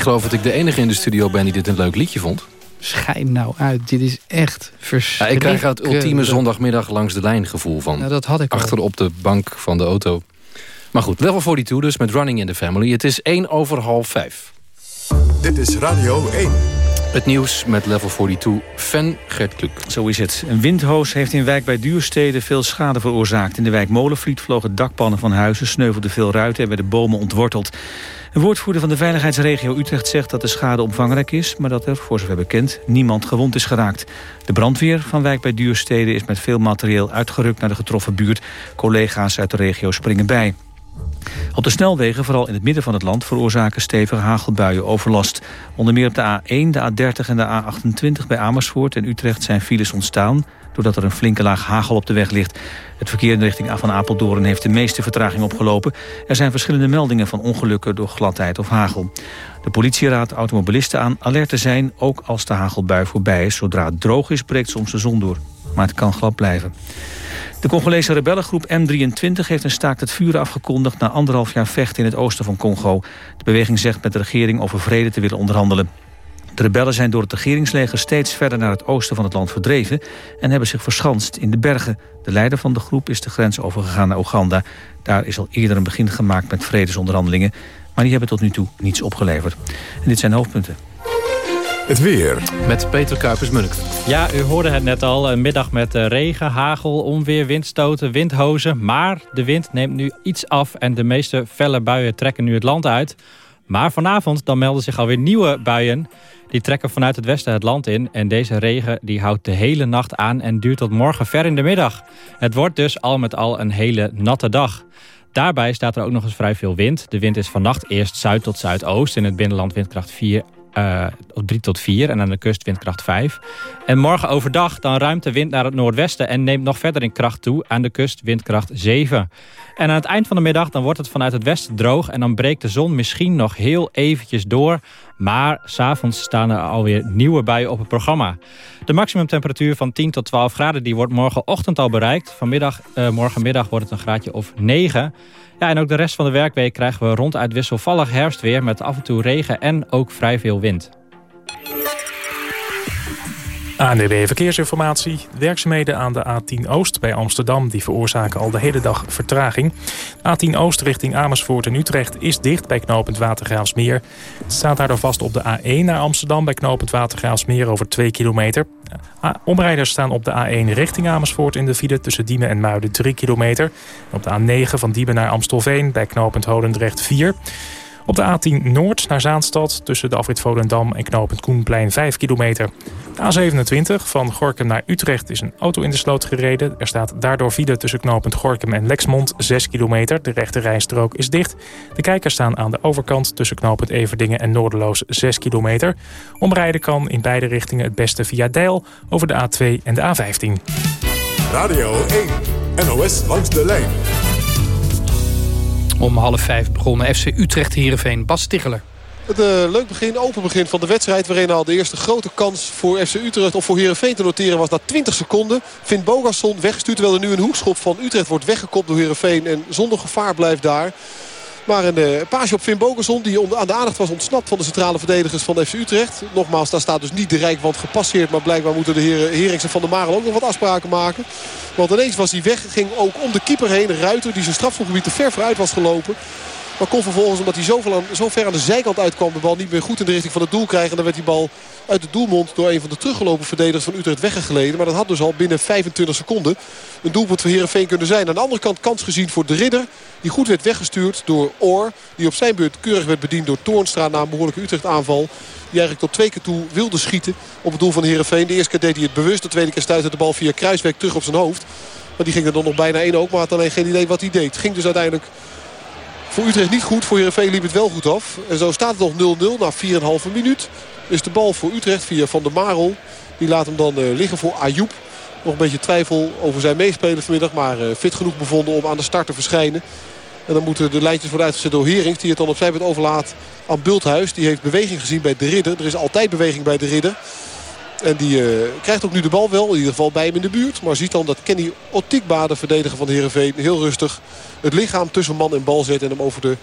Geloof dat ik de enige in de studio ben die dit een leuk liedje vond. Schijn nou uit, dit is echt Ja, verschrikkelijk. ik krijg het ultieme zondagmiddag langs de lijn gevoel van. Nou, dat had ik al. Achter op de bank van de auto. Maar goed, level 42 dus met Running in the Family. Het is 1 over half 5. Dit is Radio 1. Het nieuws met level 42, Fan Gert Kluk. Zo is het. Een windhoos heeft in wijk bij Duurstede veel schade veroorzaakt. In de wijk Molenvliet vlogen dakpannen van huizen, sneuvelden veel ruiten en werden bomen ontworteld. Een woordvoerder van de veiligheidsregio Utrecht zegt dat de schade omvangrijk is... maar dat er, voor zover bekend, niemand gewond is geraakt. De brandweer van wijk bij Duurstede is met veel materieel uitgerukt naar de getroffen buurt. Collega's uit de regio springen bij. Op de snelwegen, vooral in het midden van het land... veroorzaken stevige hagelbuien overlast. Onder meer op de A1, de A30 en de A28 bij Amersfoort en Utrecht... zijn files ontstaan doordat er een flinke laag hagel op de weg ligt. Het verkeer in de richting van Apeldoorn heeft de meeste vertraging opgelopen. Er zijn verschillende meldingen van ongelukken door gladheid of hagel. De politie raadt automobilisten aan alert te zijn... ook als de hagelbui voorbij is. Zodra het droog is, breekt soms de zon door. Maar het kan glad blijven. De Congolese rebellengroep M23 heeft een staakt het vuren afgekondigd... na anderhalf jaar vechten in het oosten van Congo. De beweging zegt met de regering over vrede te willen onderhandelen. De rebellen zijn door het regeringsleger steeds verder naar het oosten van het land verdreven... en hebben zich verschanst in de bergen. De leider van de groep is de grens overgegaan naar Oeganda. Daar is al eerder een begin gemaakt met vredesonderhandelingen... maar die hebben tot nu toe niets opgeleverd. En dit zijn de hoofdpunten. Het weer. Met Peter Kuipers-Munneke. Ja, u hoorde het net al. Een middag met eh, regen, hagel, onweer, windstoten, windhozen. Maar de wind neemt nu iets af en de meeste felle buien trekken nu het land uit. Maar vanavond dan melden zich alweer nieuwe buien. Die trekken vanuit het westen het land in. En deze regen die houdt de hele nacht aan en duurt tot morgen ver in de middag. Het wordt dus al met al een hele natte dag. Daarbij staat er ook nog eens vrij veel wind. De wind is vannacht eerst zuid tot zuidoost. In het binnenland windkracht 4 eh, 3 tot 4 en aan de kust windkracht 5. En morgen overdag dan ruimt de wind naar het noordwesten en neemt nog verder in kracht toe. Aan de kust windkracht 7. En aan het eind van de middag dan wordt het vanuit het westen droog en dan breekt de zon misschien nog heel eventjes door. Maar s'avonds staan er alweer nieuwe buien op het programma. De maximumtemperatuur van 10 tot 12 graden die wordt morgenochtend al bereikt. Vanmiddag, eh, morgenmiddag wordt het een graadje of 9. Ja, en ook de rest van de werkweek krijgen we ronduit wisselvallig herfstweer... met af en toe regen en ook vrij veel wind. ANDB Verkeersinformatie. Werkzaamheden aan de A10 Oost bij Amsterdam... die veroorzaken al de hele dag vertraging. A10 Oost richting Amersfoort en Utrecht is dicht bij knooppunt Watergraafsmeer. Het staat daardoor vast op de A1 naar Amsterdam... bij knooppunt Watergraafsmeer over 2 kilometer. Omrijders staan op de A1 richting Amersfoort in de file... tussen Diemen en Muiden 3 kilometer. Op de A9 van Diemen naar Amstelveen bij knooppunt Holendrecht 4... Op de A10 Noord naar Zaanstad tussen de afrit Volendam en knooppunt Koenplein 5 kilometer. De A27 van Gorkum naar Utrecht is een auto in de sloot gereden. Er staat daardoor file tussen knooppunt Gorkum en Lexmond 6 kilometer. De rechte rijstrook is dicht. De kijkers staan aan de overkant tussen knooppunt Everdingen en Noorderloos 6 kilometer. Omrijden kan in beide richtingen het beste via Deil over de A2 en de A15. Radio 1. NOS langs de lijn. Om half vijf begonnen FC Utrecht Heerenveen Bas Stiggeler. Het uh, leuk begin, open begin van de wedstrijd. Waarin al de eerste grote kans voor FC Utrecht of voor Heerenveen te noteren was na 20 seconden. Vindt Bogasson weggestuurd terwijl er nu een hoekschop van Utrecht wordt weggekopt door Heerenveen. En zonder gevaar blijft daar. Maar een uh, paasje op Finn Bogerson die onder, aan de aandacht was ontsnapt van de centrale verdedigers van FC Utrecht. Nogmaals, daar staat dus niet de Rijkwand gepasseerd. Maar blijkbaar moeten de heren Herings en Van der Marel ook nog wat afspraken maken. Want ineens was hij weg. Ging ook om de keeper heen. Ruiter die zijn strafschopgebied te ver vooruit was gelopen. Maar kon vervolgens, omdat hij zo, zo ver aan de zijkant uitkwam... de bal niet meer goed in de richting van het doel krijgen. En dan werd die bal uit de doelmond door een van de teruggelopen verdedigers van Utrecht weggegleden. Maar dat had dus al binnen 25 seconden een doelpunt voor Heerenveen kunnen zijn. Aan de andere kant kans gezien voor de ridder. Die goed werd weggestuurd door Oor. Die op zijn beurt keurig werd bediend door Toornstra na een behoorlijke Utrecht aanval. Die eigenlijk tot twee keer toe wilde schieten op het doel van Heerenveen. De eerste keer deed hij het bewust. De tweede keer stuitte de bal via Kruisweg terug op zijn hoofd. Maar die ging er dan nog bijna één ook. Maar had alleen geen idee wat hij deed. Ging dus uiteindelijk voor Utrecht niet goed. Voor Heerenveen liep het wel goed af. En zo staat het nog 0-0 na 4,5 minuut. Is de bal voor Utrecht via Van der Marel. Die laat hem dan uh, liggen voor Ayoub. Nog een beetje twijfel over zijn meespelen vanmiddag. Maar uh, fit genoeg bevonden om aan de start te verschijnen. En dan moeten de lijntjes worden uitgezet door Herings. Die het dan op zijn beurt overlaat aan Bulthuis. Die heeft beweging gezien bij de ridder. Er is altijd beweging bij de ridder. En die uh, krijgt ook nu de bal wel. In ieder geval bij hem in de buurt. Maar ziet dan dat Kenny Otikba, de verdediger van de Heerenveen... heel rustig het lichaam tussen man en bal zet. En hem over de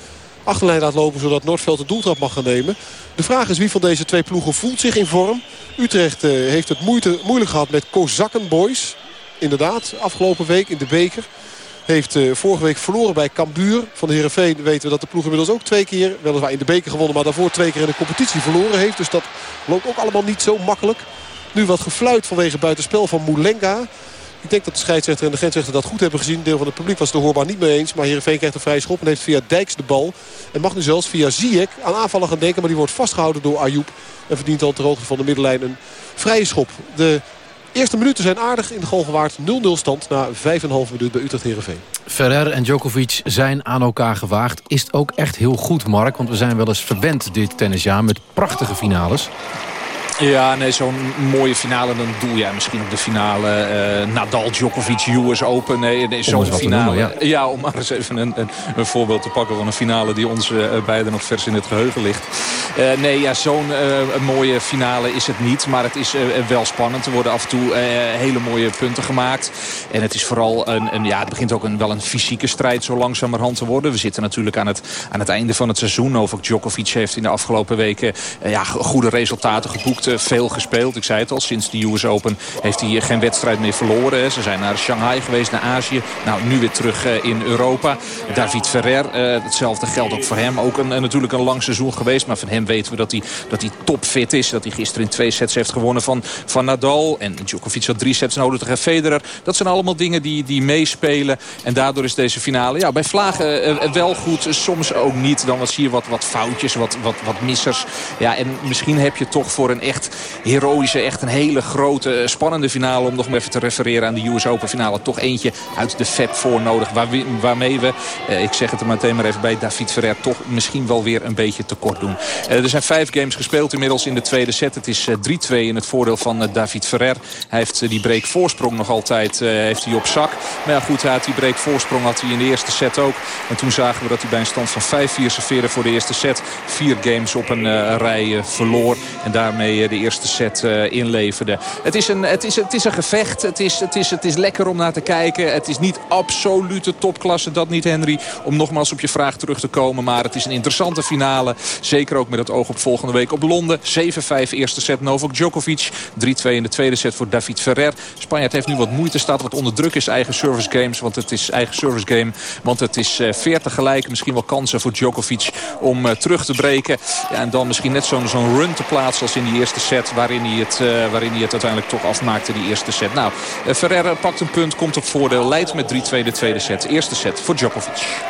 achterlijn laat lopen. Zodat Noordveld de doeltrap mag gaan nemen. De vraag is wie van deze twee ploegen voelt zich in vorm. Utrecht uh, heeft het moeite, moeilijk gehad met Kozakken Boys. Inderdaad, afgelopen week in de beker. Heeft uh, vorige week verloren bij Cambuur. Van de Heerenveen weten we dat de ploeg inmiddels ook twee keer... weliswaar in de beker gewonnen, maar daarvoor twee keer in de competitie verloren heeft. Dus dat loopt ook allemaal niet zo makkelijk. Nu wat gefluit vanwege buitenspel van Moulenga. Ik denk dat de scheidsrechter en de grensrechter dat goed hebben gezien. Deel van het publiek was het er hoorbaar niet mee eens. Maar Heerenveen krijgt een vrije schop en heeft via Dijks de bal. En mag nu zelfs via Ziyech aan aanvallen gaan denken. Maar die wordt vastgehouden door Ayoub. En verdient al ter hoogte van de middenlijn een vrije schop. De eerste minuten zijn aardig in de goal gewaard. 0-0 stand na 5,5 minuten bij Utrecht Heerenveen. Ferrer en Djokovic zijn aan elkaar gewaagd. Is het ook echt heel goed, Mark? Want we zijn wel eens verwend dit tennisjaar met prachtige finales. Ja, nee, zo'n mooie finale. Dan doe jij misschien op de finale uh, Nadal, Djokovic, US Open. Nee, nee zo'n finale. Noemen, ja. ja. om maar eens even een, een, een, voorbeeld te pakken van een finale die ons uh, beiden nog vers in het geheugen ligt. Uh, nee, ja, zo'n mooie finale is het niet. Maar het is wel spannend. Er worden af en toe hele mooie punten gemaakt. En het is vooral een, een ja, het begint ook een, wel een fysieke strijd zo langzamerhand te worden. We zitten natuurlijk aan het, aan het einde van het seizoen. Novak Djokovic heeft in de afgelopen weken ja, goede resultaten geboekt veel gespeeld. Ik zei het al, sinds de US Open heeft hij geen wedstrijd meer verloren. Ze zijn naar Shanghai geweest, naar Azië. Nou, nu weer terug in Europa. David Ferrer, hetzelfde geldt ook voor hem. Ook een, natuurlijk een lang seizoen geweest. Maar van hem weten we dat hij, dat hij topfit is. Dat hij gisteren in twee sets heeft gewonnen van, van Nadal. En Djokovic had drie sets nodig tegen Federer. Dat zijn allemaal dingen die, die meespelen. En daardoor is deze finale ja, bij Vlagen wel goed. Soms ook niet. Dan zie je wat, wat foutjes, wat, wat, wat missers. Ja, en misschien heb je toch voor een echt heroïsche, echt een hele grote, spannende finale. Om nog maar even te refereren aan de US Open finale. Toch eentje uit de Fab voor nodig. Waarmee we, eh, ik zeg het er meteen maar even bij, David Ferrer toch misschien wel weer een beetje tekort doen. Eh, er zijn vijf games gespeeld inmiddels in de tweede set. Het is 3-2 eh, in het voordeel van eh, David Ferrer. Hij heeft eh, die break voorsprong nog altijd eh, heeft hij op zak. Maar ja, goed, hij had die break voorsprong had hij in de eerste set ook. En toen zagen we dat hij bij een stand van 5-4 serveerde voor de eerste set. Vier games op een rij verloor. En daarmee de eerste set uh, inleverde. Het is, een, het, is, het is een gevecht. Het is, het, is, het is lekker om naar te kijken. Het is niet absolute topklasse, dat niet Henry. Om nogmaals op je vraag terug te komen. Maar het is een interessante finale. Zeker ook met het oog op volgende week op Londen. 7-5 eerste set Novak Djokovic. 3-2 in de tweede set voor David Ferrer. Spanjaard heeft nu wat moeite, staat wat onder druk is eigen service games. Want het is eigen service game. Want het is uh, 40 gelijk. Misschien wel kansen voor Djokovic om uh, terug te breken. Ja, en dan misschien net zo'n zo'n run te plaatsen als in die eerste set waarin hij het, uh, waarin hij het uiteindelijk toch afmaakte, die eerste set. Nou, uh, Ferreira pakt een punt, komt op voordeel, leidt met 3-2 de tweede set. Eerste set voor Djokovic.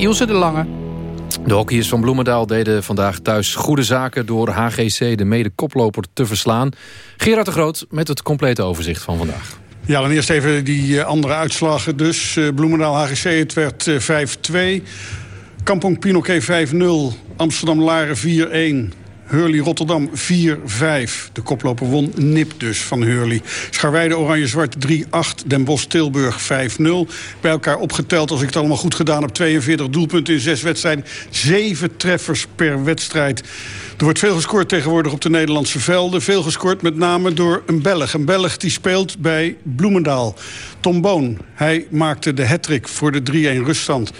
Ilse de Lange. De hockeyers van Bloemendaal deden vandaag thuis goede zaken... door HGC de mede-koploper te verslaan. Gerard de Groot met het complete overzicht van vandaag. Ja, dan eerst even die uh, andere uitslagen. Dus uh, Bloemendaal HGC, het werd uh, 5-2. Kampong Pinoquet 5-0. Amsterdam Laren 4-1. Hurley Rotterdam 4-5. De koploper won nip dus van Hurley. Scharweide Oranje-Zwart 3-8. Den Bosch Tilburg 5-0. Bij elkaar opgeteld, als ik het allemaal goed gedaan heb... 42 doelpunten in 6 wedstrijden. 7 treffers per wedstrijd. Er wordt veel gescoord tegenwoordig op de Nederlandse velden. Veel gescoord met name door een Belg. Een Belg die speelt bij Bloemendaal. Tom Boon. Hij maakte de hattrick voor de 3-1 ruststand.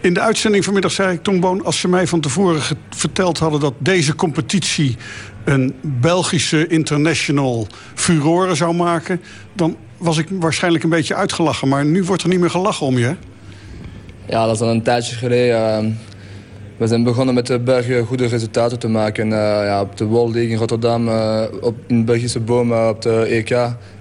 In de uitzending vanmiddag zei ik, Tom als ze mij van tevoren verteld hadden dat deze competitie... een Belgische international furoren zou maken... dan was ik waarschijnlijk een beetje uitgelachen. Maar nu wordt er niet meer gelachen om je? Ja, dat is al een tijdje geleden. We zijn begonnen met de België goede resultaten te maken. Uh, ja, op de World League in Rotterdam, uh, op, in Belgische bomen op de EK.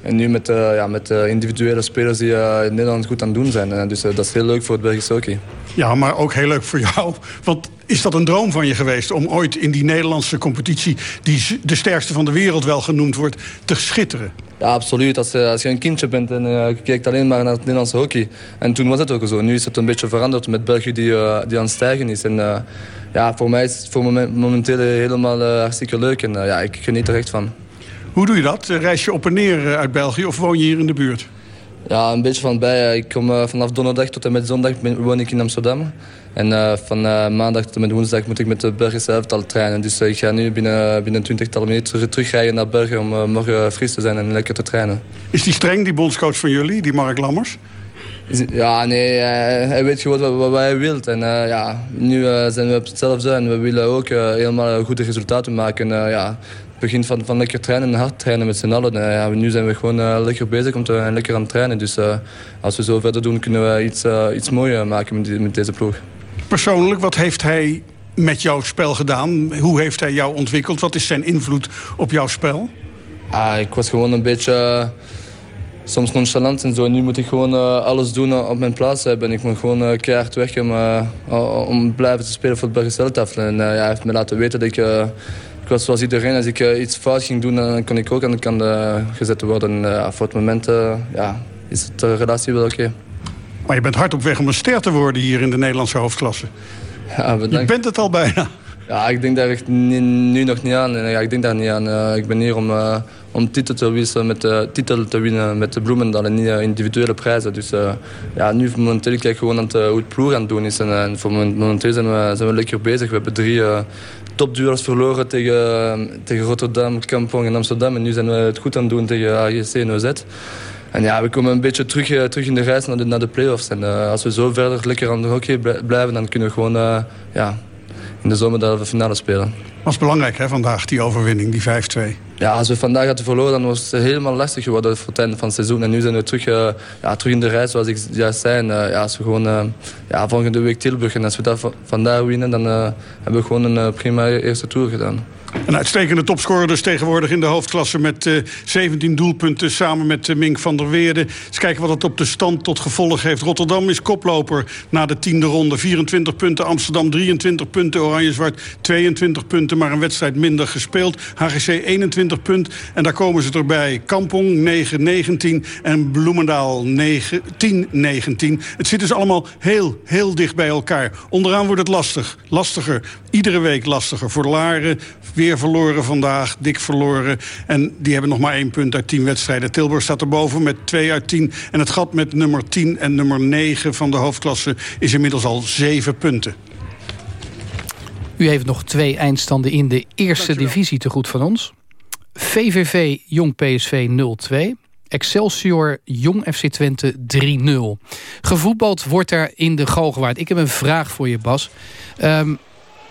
En nu met, uh, ja, met individuele spelers die in Nederland goed aan het doen zijn. dus dat is heel leuk voor het Belgische hockey. Ja, maar ook heel leuk voor jou. Want is dat een droom van je geweest om ooit in die Nederlandse competitie... die de sterkste van de wereld wel genoemd wordt, te schitteren? Ja, absoluut. Als, als je een kindje bent en uh, je kijkt alleen maar naar het Nederlandse hockey. En toen was het ook zo. Nu is het een beetje veranderd met België die, uh, die aan het stijgen is. En uh, ja, voor mij is het voor moment, momenteel helemaal hartstikke leuk. En ja, ik geniet er echt van. Hoe doe je dat? Reis je op en neer uit België of woon je hier in de buurt? Ja, een beetje van bij. Ik kom vanaf donderdag tot en met zondag woon ik in Amsterdam. En uh, van maandag tot en met woensdag moet ik met de Belgische elftal trainen. Dus ik ga nu binnen, binnen 20 minuten terugrijden naar België om morgen fris te zijn en lekker te trainen. Is die streng, die bondscoach van jullie, die Mark Lammers? Ja, nee, hij weet gewoon wat, wat hij wil. En ja, nu zijn we op hetzelfde en we willen ook helemaal goede resultaten maken. ja, begin van, van lekker trainen en hard trainen met z'n allen. Uh, ja, nu zijn we gewoon uh, lekker bezig om te, lekker aan het trainen. Dus uh, als we zo verder doen, kunnen we iets, iets moois maken met, die, met deze ploeg. Persoonlijk, wat heeft hij met jouw spel gedaan? Hoe heeft hij jou ontwikkeld? Wat is zijn invloed op jouw spel? Ah, ik was gewoon een beetje soms nonchalant en zo. Nu moet ik gewoon uh, alles doen uh, op mijn plaats hebben. Ik moet gewoon uh, keihard werken om, om blijven te spelen voor het elftal. En ja, hij heeft me laten weten dat ik, ik was zoals iedereen. Als ik iets fout ging doen, dan kon ik ook aan de kant gezet worden. En voor het moment ja, is de relatie wel oké. Okay. Maar je bent hard op weg om een ster te worden hier in de Nederlandse hoofdklasse. Ja, je bent het al bijna. Ja, ik denk daar echt nu nog niet aan. Ja, ik denk daar niet aan. Ik ben hier om, uh, om titel, te winnen met, uh, titel te winnen met de Bloemendaal en niet individuele prijzen. Dus ja, nu momenteel kijk ik gewoon aan het, hoe het ploeg aan het doen is. En, voor momenteel zijn we, zijn we lekker bezig. We hebben drie topduels verloren tegen, tegen Rotterdam, Kampong en Amsterdam. En nu zijn we het goed aan het doen tegen AGC en OZ. En ja, we komen een beetje terug, terug in de reis naar de, naar de play-offs. En als we zo verder lekker aan de hockey blijven, dan kunnen we gewoon ja, in de zomer de finale spelen. Was belangrijk hè, vandaag, die overwinning, die 5-2. Ja, als we vandaag hadden verloren, dan was het helemaal lastig geworden voor het einde van het seizoen. En nu zijn we terug, uh, ja, terug in de reis, zoals ik juist zei. En, ja, als we gewoon ja, volgende week Tilburg en als we dat vandaag winnen, dan hebben we gewoon een prima eerste tour gedaan. Een uitstekende topscorer dus tegenwoordig in de hoofdklasse... met uh, 17 doelpunten samen met Mink van der Weerde. Eens kijken wat het op de stand tot gevolg heeft. Rotterdam is koploper na de tiende ronde. 24 punten, Amsterdam 23 punten, Oranje-Zwart 22 punten... maar een wedstrijd minder gespeeld. HGC 21 punten en daar komen ze erbij. Kampong 9-19 en Bloemendaal 10-19. Het zit dus allemaal heel, heel dicht bij elkaar. Onderaan wordt het lastig, lastiger. Iedere week lastiger voor Laren Weer verloren vandaag, dik verloren. En die hebben nog maar één punt uit tien wedstrijden. Tilburg staat erboven met twee uit tien. En het gat met nummer 10 en nummer 9 van de hoofdklasse is inmiddels al zeven punten. U heeft nog twee eindstanden in de eerste divisie te goed van ons. VVV Jong PSV 0-2. Excelsior Jong FC Twente 3-0. Gevoetbald wordt er in de Galgenwaard. Ik heb een vraag voor je, Bas. Um,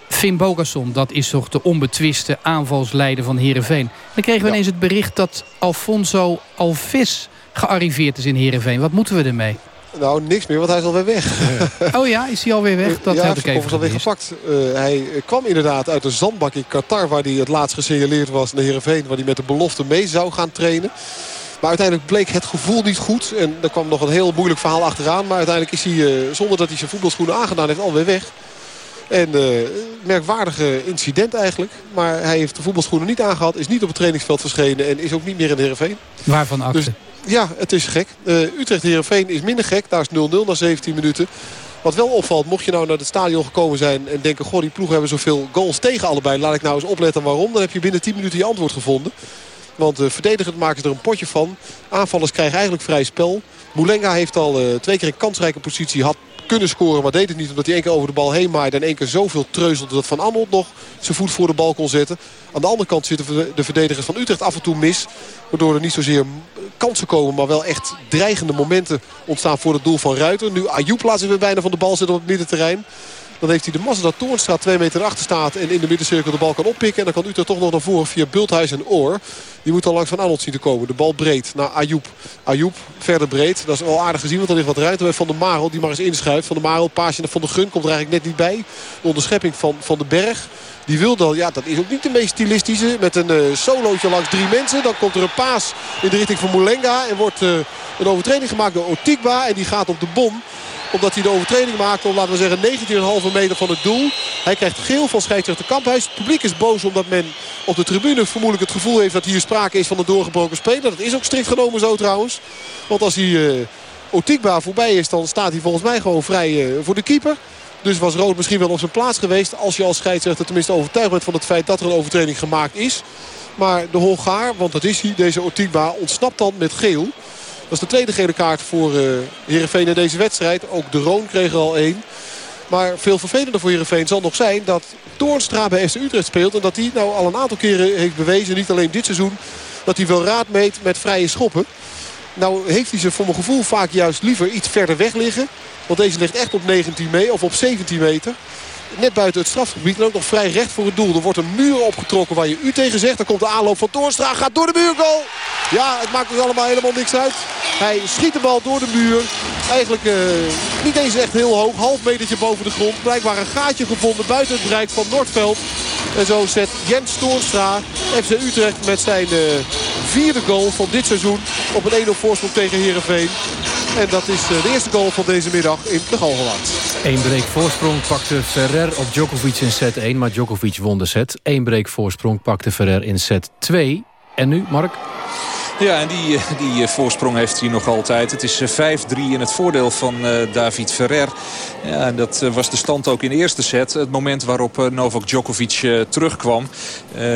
Finn Bogason, dat is toch de onbetwiste aanvalsleider van Heerenveen. Dan kregen we ineens het bericht dat Alfonso Alves gearriveerd is in Heerenveen. Wat moeten we ermee? Nou, niks meer, want hij is alweer weg. (laughs) oh ja, is hij alweer weg? Dat ja, had ik even is alweer gepakt. Uh, hij kwam inderdaad uit de zandbak in Qatar... waar hij het laatst gesignaleerd was naar Heerenveen... waar hij met de belofte mee zou gaan trainen. Maar uiteindelijk bleek het gevoel niet goed. En er kwam nog een heel moeilijk verhaal achteraan. Maar uiteindelijk is hij, zonder dat hij zijn voetbalschoenen aangedaan heeft, alweer weg. En uh, merkwaardige incident eigenlijk. Maar hij heeft de voetbalschoenen niet aangehad. Is niet op het trainingsveld verschenen. En is ook niet meer in de Heerenveen. Waarvan acte? Dus, ja, het is gek. Uh, Utrecht-Heerenveen is minder gek. Daar is 0-0 na 17 minuten. Wat wel opvalt, mocht je nou naar het stadion gekomen zijn... en denken, goh, die ploegen hebben zoveel goals tegen allebei. Laat ik nou eens opletten waarom. Dan heb je binnen 10 minuten je antwoord gevonden. Want uh, verdedigend maken ze er een potje van. Aanvallers krijgen eigenlijk vrij spel. Moulenga heeft al uh, twee keer een kansrijke positie. Had kunnen scoren. Maar deed het niet omdat hij één keer over de bal heen maaide. En één keer zoveel treuzelde dat Van Anholt nog zijn voet voor de bal kon zetten. Aan de andere kant zitten de verdedigers van Utrecht af en toe mis. Waardoor er niet zozeer kansen komen. Maar wel echt dreigende momenten ontstaan voor het doel van Ruiter. Nu Ayoub laat zich weer bijna van de bal zitten op het middenterrein. Dan heeft hij de massa dat Toornstra twee meter achter staat. En in de middencirkel de bal kan oppikken. En dan kan Utrecht toch nog naar voren via Bulthuis en Oor. Die moet al langs Van Arnold zien te komen. De bal breed naar Ayoub. Ayoub verder breed. Dat is wel aardig gezien. Want er ligt wat ruimte bij Van der Marel. Die maar eens inschuift. Van der Marel, paasje naar Van der Gun. Komt er eigenlijk net niet bij. De onderschepping van Van den Berg. Die wil dan, ja dat is ook niet de meest stilistische. Met een uh, solootje langs drie mensen. Dan komt er een paas in de richting van Moulenga. En wordt uh, een overtreding gemaakt door Otikba. En die gaat op de bom omdat hij de overtreding maakt om, laten we zeggen, 19,5 meter van het doel. Hij krijgt geel van scheidsrechter Kamphuis. Het publiek is boos omdat men op de tribune vermoedelijk het gevoel heeft dat hier sprake is van een doorgebroken speler. Dat is ook strikt genomen zo trouwens. Want als hij uh, Otikba voorbij is, dan staat hij volgens mij gewoon vrij voor de keeper. Dus was Rood misschien wel op zijn plaats geweest. Als je als scheidsrechter tenminste overtuigd bent van het feit dat er een overtreding gemaakt is. Maar de Hongaar, want dat is hij, deze Otikba, ontsnapt dan met geel. Dat is de tweede gele kaart voor uh, in deze wedstrijd. Ook de Roon kreeg er al één. Maar veel vervelender voor Heerenveen zal nog zijn dat Toornstra bij FC Utrecht speelt. En dat hij nou al een aantal keren heeft bewezen, niet alleen dit seizoen, dat hij wel raad meet met vrije schoppen. Nou heeft hij ze voor mijn gevoel vaak juist liever iets verder weg liggen. Want deze ligt echt op 19 meter of op 17 meter net buiten het strafgebied. Ook nog vrij recht voor het doel. Er wordt een muur opgetrokken waar je u tegen zegt. Dan komt de aanloop van Toornstra. Gaat door de muur. Goal. Ja, het maakt dus allemaal helemaal niks uit. Hij schiet de bal door de muur. Eigenlijk uh, niet eens echt heel hoog. Half metertje boven de grond. Blijkbaar een gaatje gevonden buiten het bereik van Noordveld. En zo zet Jens Toornstra FC Utrecht met zijn uh, vierde goal van dit seizoen. Op een 1-0 voorsprong tegen Heerenveen. En dat is uh, de eerste goal van deze middag in de Galgenwaard. Eén break voorsprong pakte Ferrer op Djokovic in set 1. Maar Djokovic won de set. Eén break voorsprong pakte Ferrer in set 2. En nu, Mark? Ja, en die, die eh, voorsprong heeft hij nog altijd. Het is 5-3 eh, in het voordeel van David Ferrer. Ja, dat was de stand ook in de eerste set. Het moment waarop Novak Djokovic terugkwam.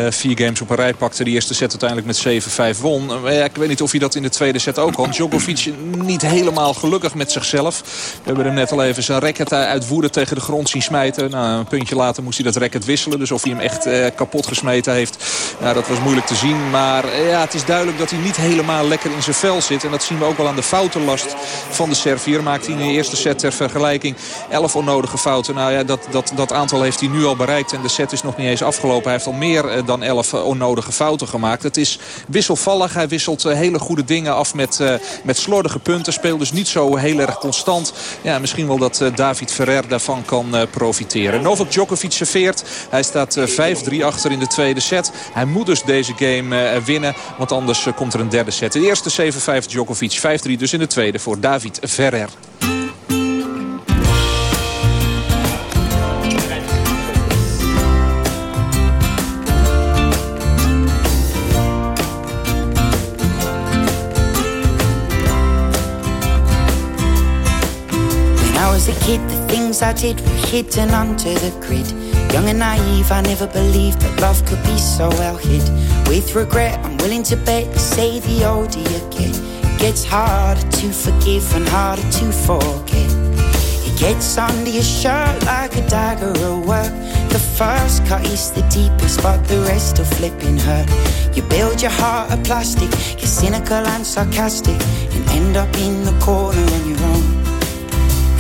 vier games op een rij pakte. De eerste set uiteindelijk met 7-5 won. ja, ik weet niet of hij dat in de tweede set ook had. Djokovic niet helemaal gelukkig met zichzelf. We hebben hem net al even zijn racket uit woede tegen de grond zien smijten. Nou, een puntje later moest hij dat racket wisselen. Dus of hij hem echt kapot gesmeten heeft, ja, dat was moeilijk te zien. Maar ja, het is duidelijk dat hij niet helemaal lekker in zijn vel zit. En dat zien we ook wel aan de foutenlast van de Servier. Maakt hij in de eerste set ter vergelijking 11 onnodige fouten. Nou ja, dat, dat, dat aantal heeft hij nu al bereikt. En de set is nog niet eens afgelopen. Hij heeft al meer eh, dan 11 eh, onnodige fouten gemaakt. Het is wisselvallig. Hij wisselt eh, hele goede dingen af met, met slordige punten. Speelt dus niet zo heel erg constant. Ja, misschien wel dat David Ferrer daarvan kan profiteren. Novak Djokovic serveert. Hij staat 5-3 achter in de tweede set. Hij moet dus deze game winnen. Want anders komt er een derde set. De eerste 7-5 Djokovic, 5-3 dus in de tweede voor David Ferrer. was a kid, the things I did were hidden under the grid. Young and naive, I never believed that love could be so well hid. With regret, I'm willing to bet you say the older you get, it gets harder to forgive and harder to forget. It gets under your shirt like a dagger at work. The first cut is the deepest, but the rest are flipping hurt. You build your heart of plastic, you're cynical and sarcastic, and end up in the corner on your own.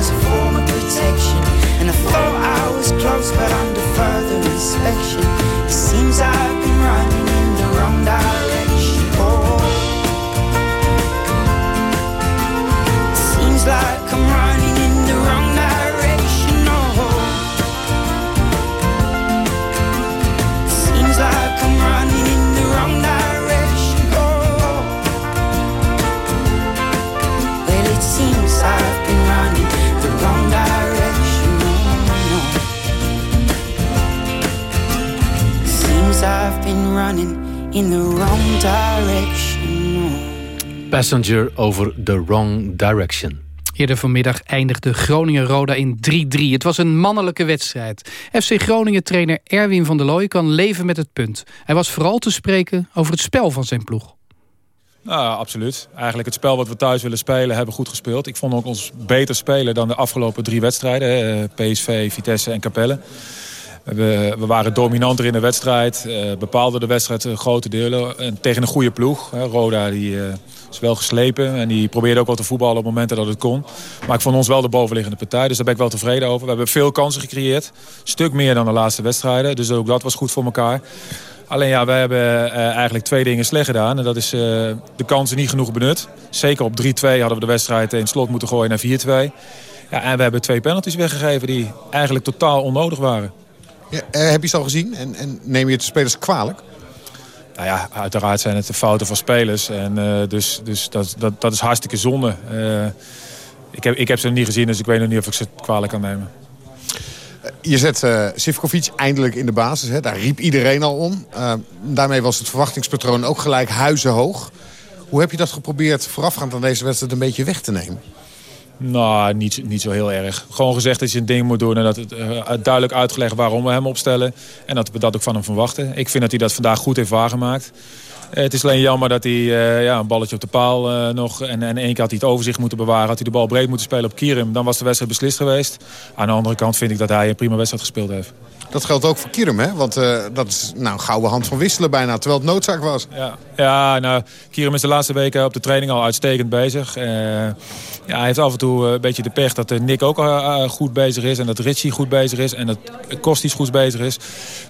As a form of protection. And I thought I was close, but under further inspection, running in the wrong direction. Passenger over the wrong direction. Eerder vanmiddag eindigde Groningen-Roda in 3-3. Het was een mannelijke wedstrijd. FC Groningen-trainer Erwin van der Looy kan leven met het punt. Hij was vooral te spreken over het spel van zijn ploeg. Nou, absoluut. Eigenlijk het spel wat we thuis willen spelen, hebben we goed gespeeld. Ik vond ook ons beter spelen dan de afgelopen drie wedstrijden. PSV, Vitesse en Capelle. We, waren dominanter in de wedstrijd. Uh, bepaalden de wedstrijd grote delen. En tegen een goede ploeg. Hè. Roda die, is wel geslepen. En die probeerde ook wel te voetballen op momenten dat het kon. Maar ik vond ons wel de bovenliggende partij. Dus daar ben ik wel tevreden over. We hebben veel kansen gecreëerd. Stuk meer dan de laatste wedstrijden. Dus ook dat was goed voor elkaar. Alleen ja, wij hebben eigenlijk twee dingen slecht gedaan. En dat is de kansen niet genoeg benut. Zeker op 3-2 hadden we de wedstrijd in slot moeten gooien naar 4-2. Ja, en we hebben twee penalties weggegeven die eigenlijk totaal onnodig waren. Ja, heb je ze al gezien en, en neem je het de spelers kwalijk? Nou ja, uiteraard zijn het de fouten van spelers. En, uh, dus dus dat, dat, dat is hartstikke zonde. Uh, ik, heb, ik heb ze nog niet gezien, dus ik weet nog niet of ik ze kwalijk kan nemen. Je zet uh, Sivkovic eindelijk in de basis. Hè? Daar riep iedereen al om. daarmee was het verwachtingspatroon ook gelijk huizenhoog. Hoe heb je dat geprobeerd voorafgaand aan deze wedstrijd een beetje weg te nemen? Nou, niet, niet zo heel erg. Gewoon gezegd dat je een ding moet doen en dat het uh, duidelijk uitgelegd waarom we hem opstellen. En dat we dat ook van hem verwachten. Ik vind dat hij dat vandaag goed heeft waargemaakt. Uh, het is alleen jammer dat hij uh, ja, een balletje op de paal nog... en, en één keer had hij het overzicht moeten bewaren. Had hij de bal breed moeten spelen op Kierim. Dan was de wedstrijd beslist geweest. Aan de andere kant vind ik dat hij een prima wedstrijd gespeeld heeft. Dat geldt ook voor Kierum, hè? Want uh, dat is nou, gouden hand van wisselen bijna, terwijl het noodzaak was. Ja, ja nou, Kierum is de laatste weken op de training al uitstekend bezig. Uh, ja, hij heeft af en toe een beetje de pech dat Nick ook goed bezig is... en dat Richie goed bezig is en dat Kostis goed bezig is.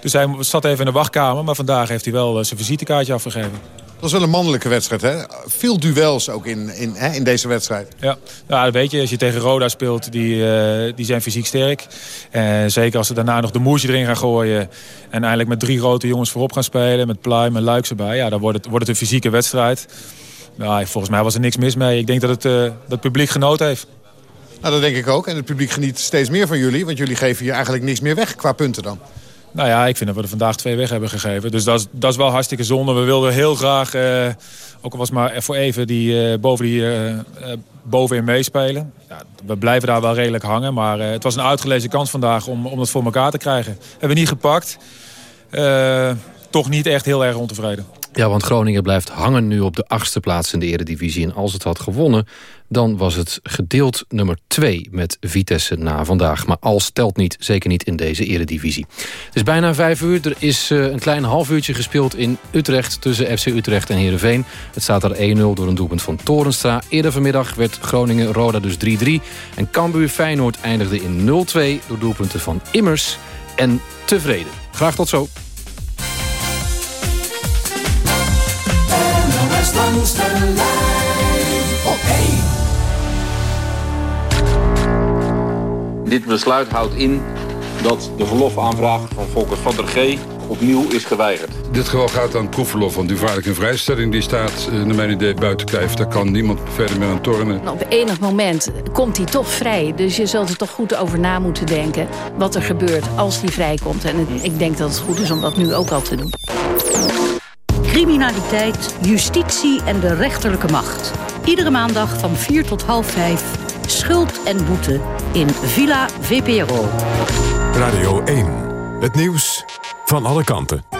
Dus hij zat even in de wachtkamer, maar vandaag heeft hij wel zijn visitekaartje afgegeven. Dat was wel een mannelijke wedstrijd, hè? Veel duels ook in, in, hè, in deze wedstrijd. Ja, nou, weet je. Als je tegen Roda speelt, die, uh, die zijn fysiek sterk. Uh, zeker als ze daarna nog de moertje erin gaan gooien... en eigenlijk met drie grote jongens voorop gaan spelen... met Pluim en Luiks erbij, ja, dan wordt het, wordt het een fysieke wedstrijd. Nou, volgens mij was er niks mis mee. Ik denk dat het, uh, dat het publiek genoten heeft. Nou, dat denk ik ook. En het publiek geniet steeds meer van jullie. Want jullie geven hier eigenlijk niks meer weg qua punten dan. Nou ja, ik vind dat we er vandaag twee weg hebben gegeven. Dus dat is, dat is wel hartstikke zonde. We wilden heel graag, eh, ook al was maar voor even, die, uh, boven die, uh, bovenin meespelen. Ja, we blijven daar wel redelijk hangen. Maar het was een uitgelezen kans vandaag om, om dat voor elkaar te krijgen. Hebben we niet gepakt. toch niet echt heel erg ontevreden. Ja, want Groningen blijft hangen nu op de achtste plaats in de eredivisie. En als het had gewonnen, dan was het gedeeld nummer 2 met Vitesse na vandaag. Maar als telt niet, zeker niet in deze eredivisie. Het is bijna vijf uur. Er is uh, een klein half uurtje gespeeld in Utrecht tussen FC Utrecht en Heerenveen. Het staat er 1-0 door een doelpunt van Torenstra. Eerder vanmiddag werd Groningen-Roda dus 3-3. En Cambuur-Feyenoord eindigde in 0-2 door doelpunten van Immers en Tevreden. Graag tot zo. Langs de lijn op 1. Dit besluit houdt in dat de verlofaanvraag van Volker van der G opnieuw is geweigerd. Dit geval gaat aan proefverlof, want die vaarlijke vrijstelling... die staat, eh, naar mijn idee, buiten kijf. Daar kan niemand verder meer aan tornen. Op enig moment komt hij toch vrij. Dus je zult er toch goed over na moeten denken... wat er gebeurt als hij vrijkomt. En ik denk dat het goed is om dat nu ook al te doen criminaliteit, justitie en de rechterlijke macht. Iedere maandag van 4 tot half 5. Schuld en boete in Villa VPRO. Radio 1. Het nieuws van alle kanten.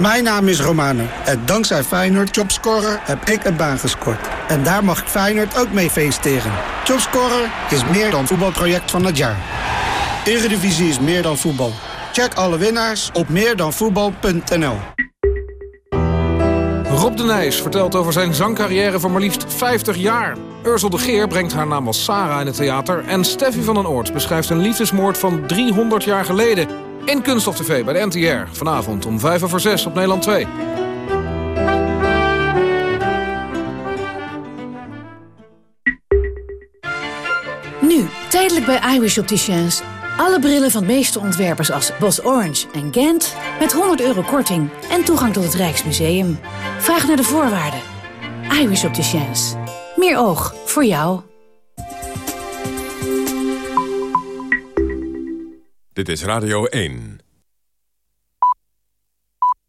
Mijn naam is Romane en dankzij Feyenoord Jobscorer heb ik een baan gescoord. En daar mag ik Feyenoord ook mee feesteren. Jobscorer is meer dan voetbalproject van het jaar. Eredivisie is meer dan voetbal. Check alle winnaars op meerdanvoetbal.nl Rob de Nijs vertelt over zijn zangcarrière van maar liefst 50 jaar. Ursel de Geer brengt haar naam als Sarah in het theater... en Steffi van den Oort beschrijft een liefdesmoord van 300 jaar geleden... In Kunststof TV bij de NTR. Vanavond om 5 over 6 op Nederland 2. Nu, tijdelijk bij iWish Opticians. Alle brillen van de meeste ontwerpers als Bos Orange en Gent... met 100 euro korting en toegang tot het Rijksmuseum. Vraag naar de voorwaarden. iWish Opticians. Meer oog voor jou. Dit is Radio 1.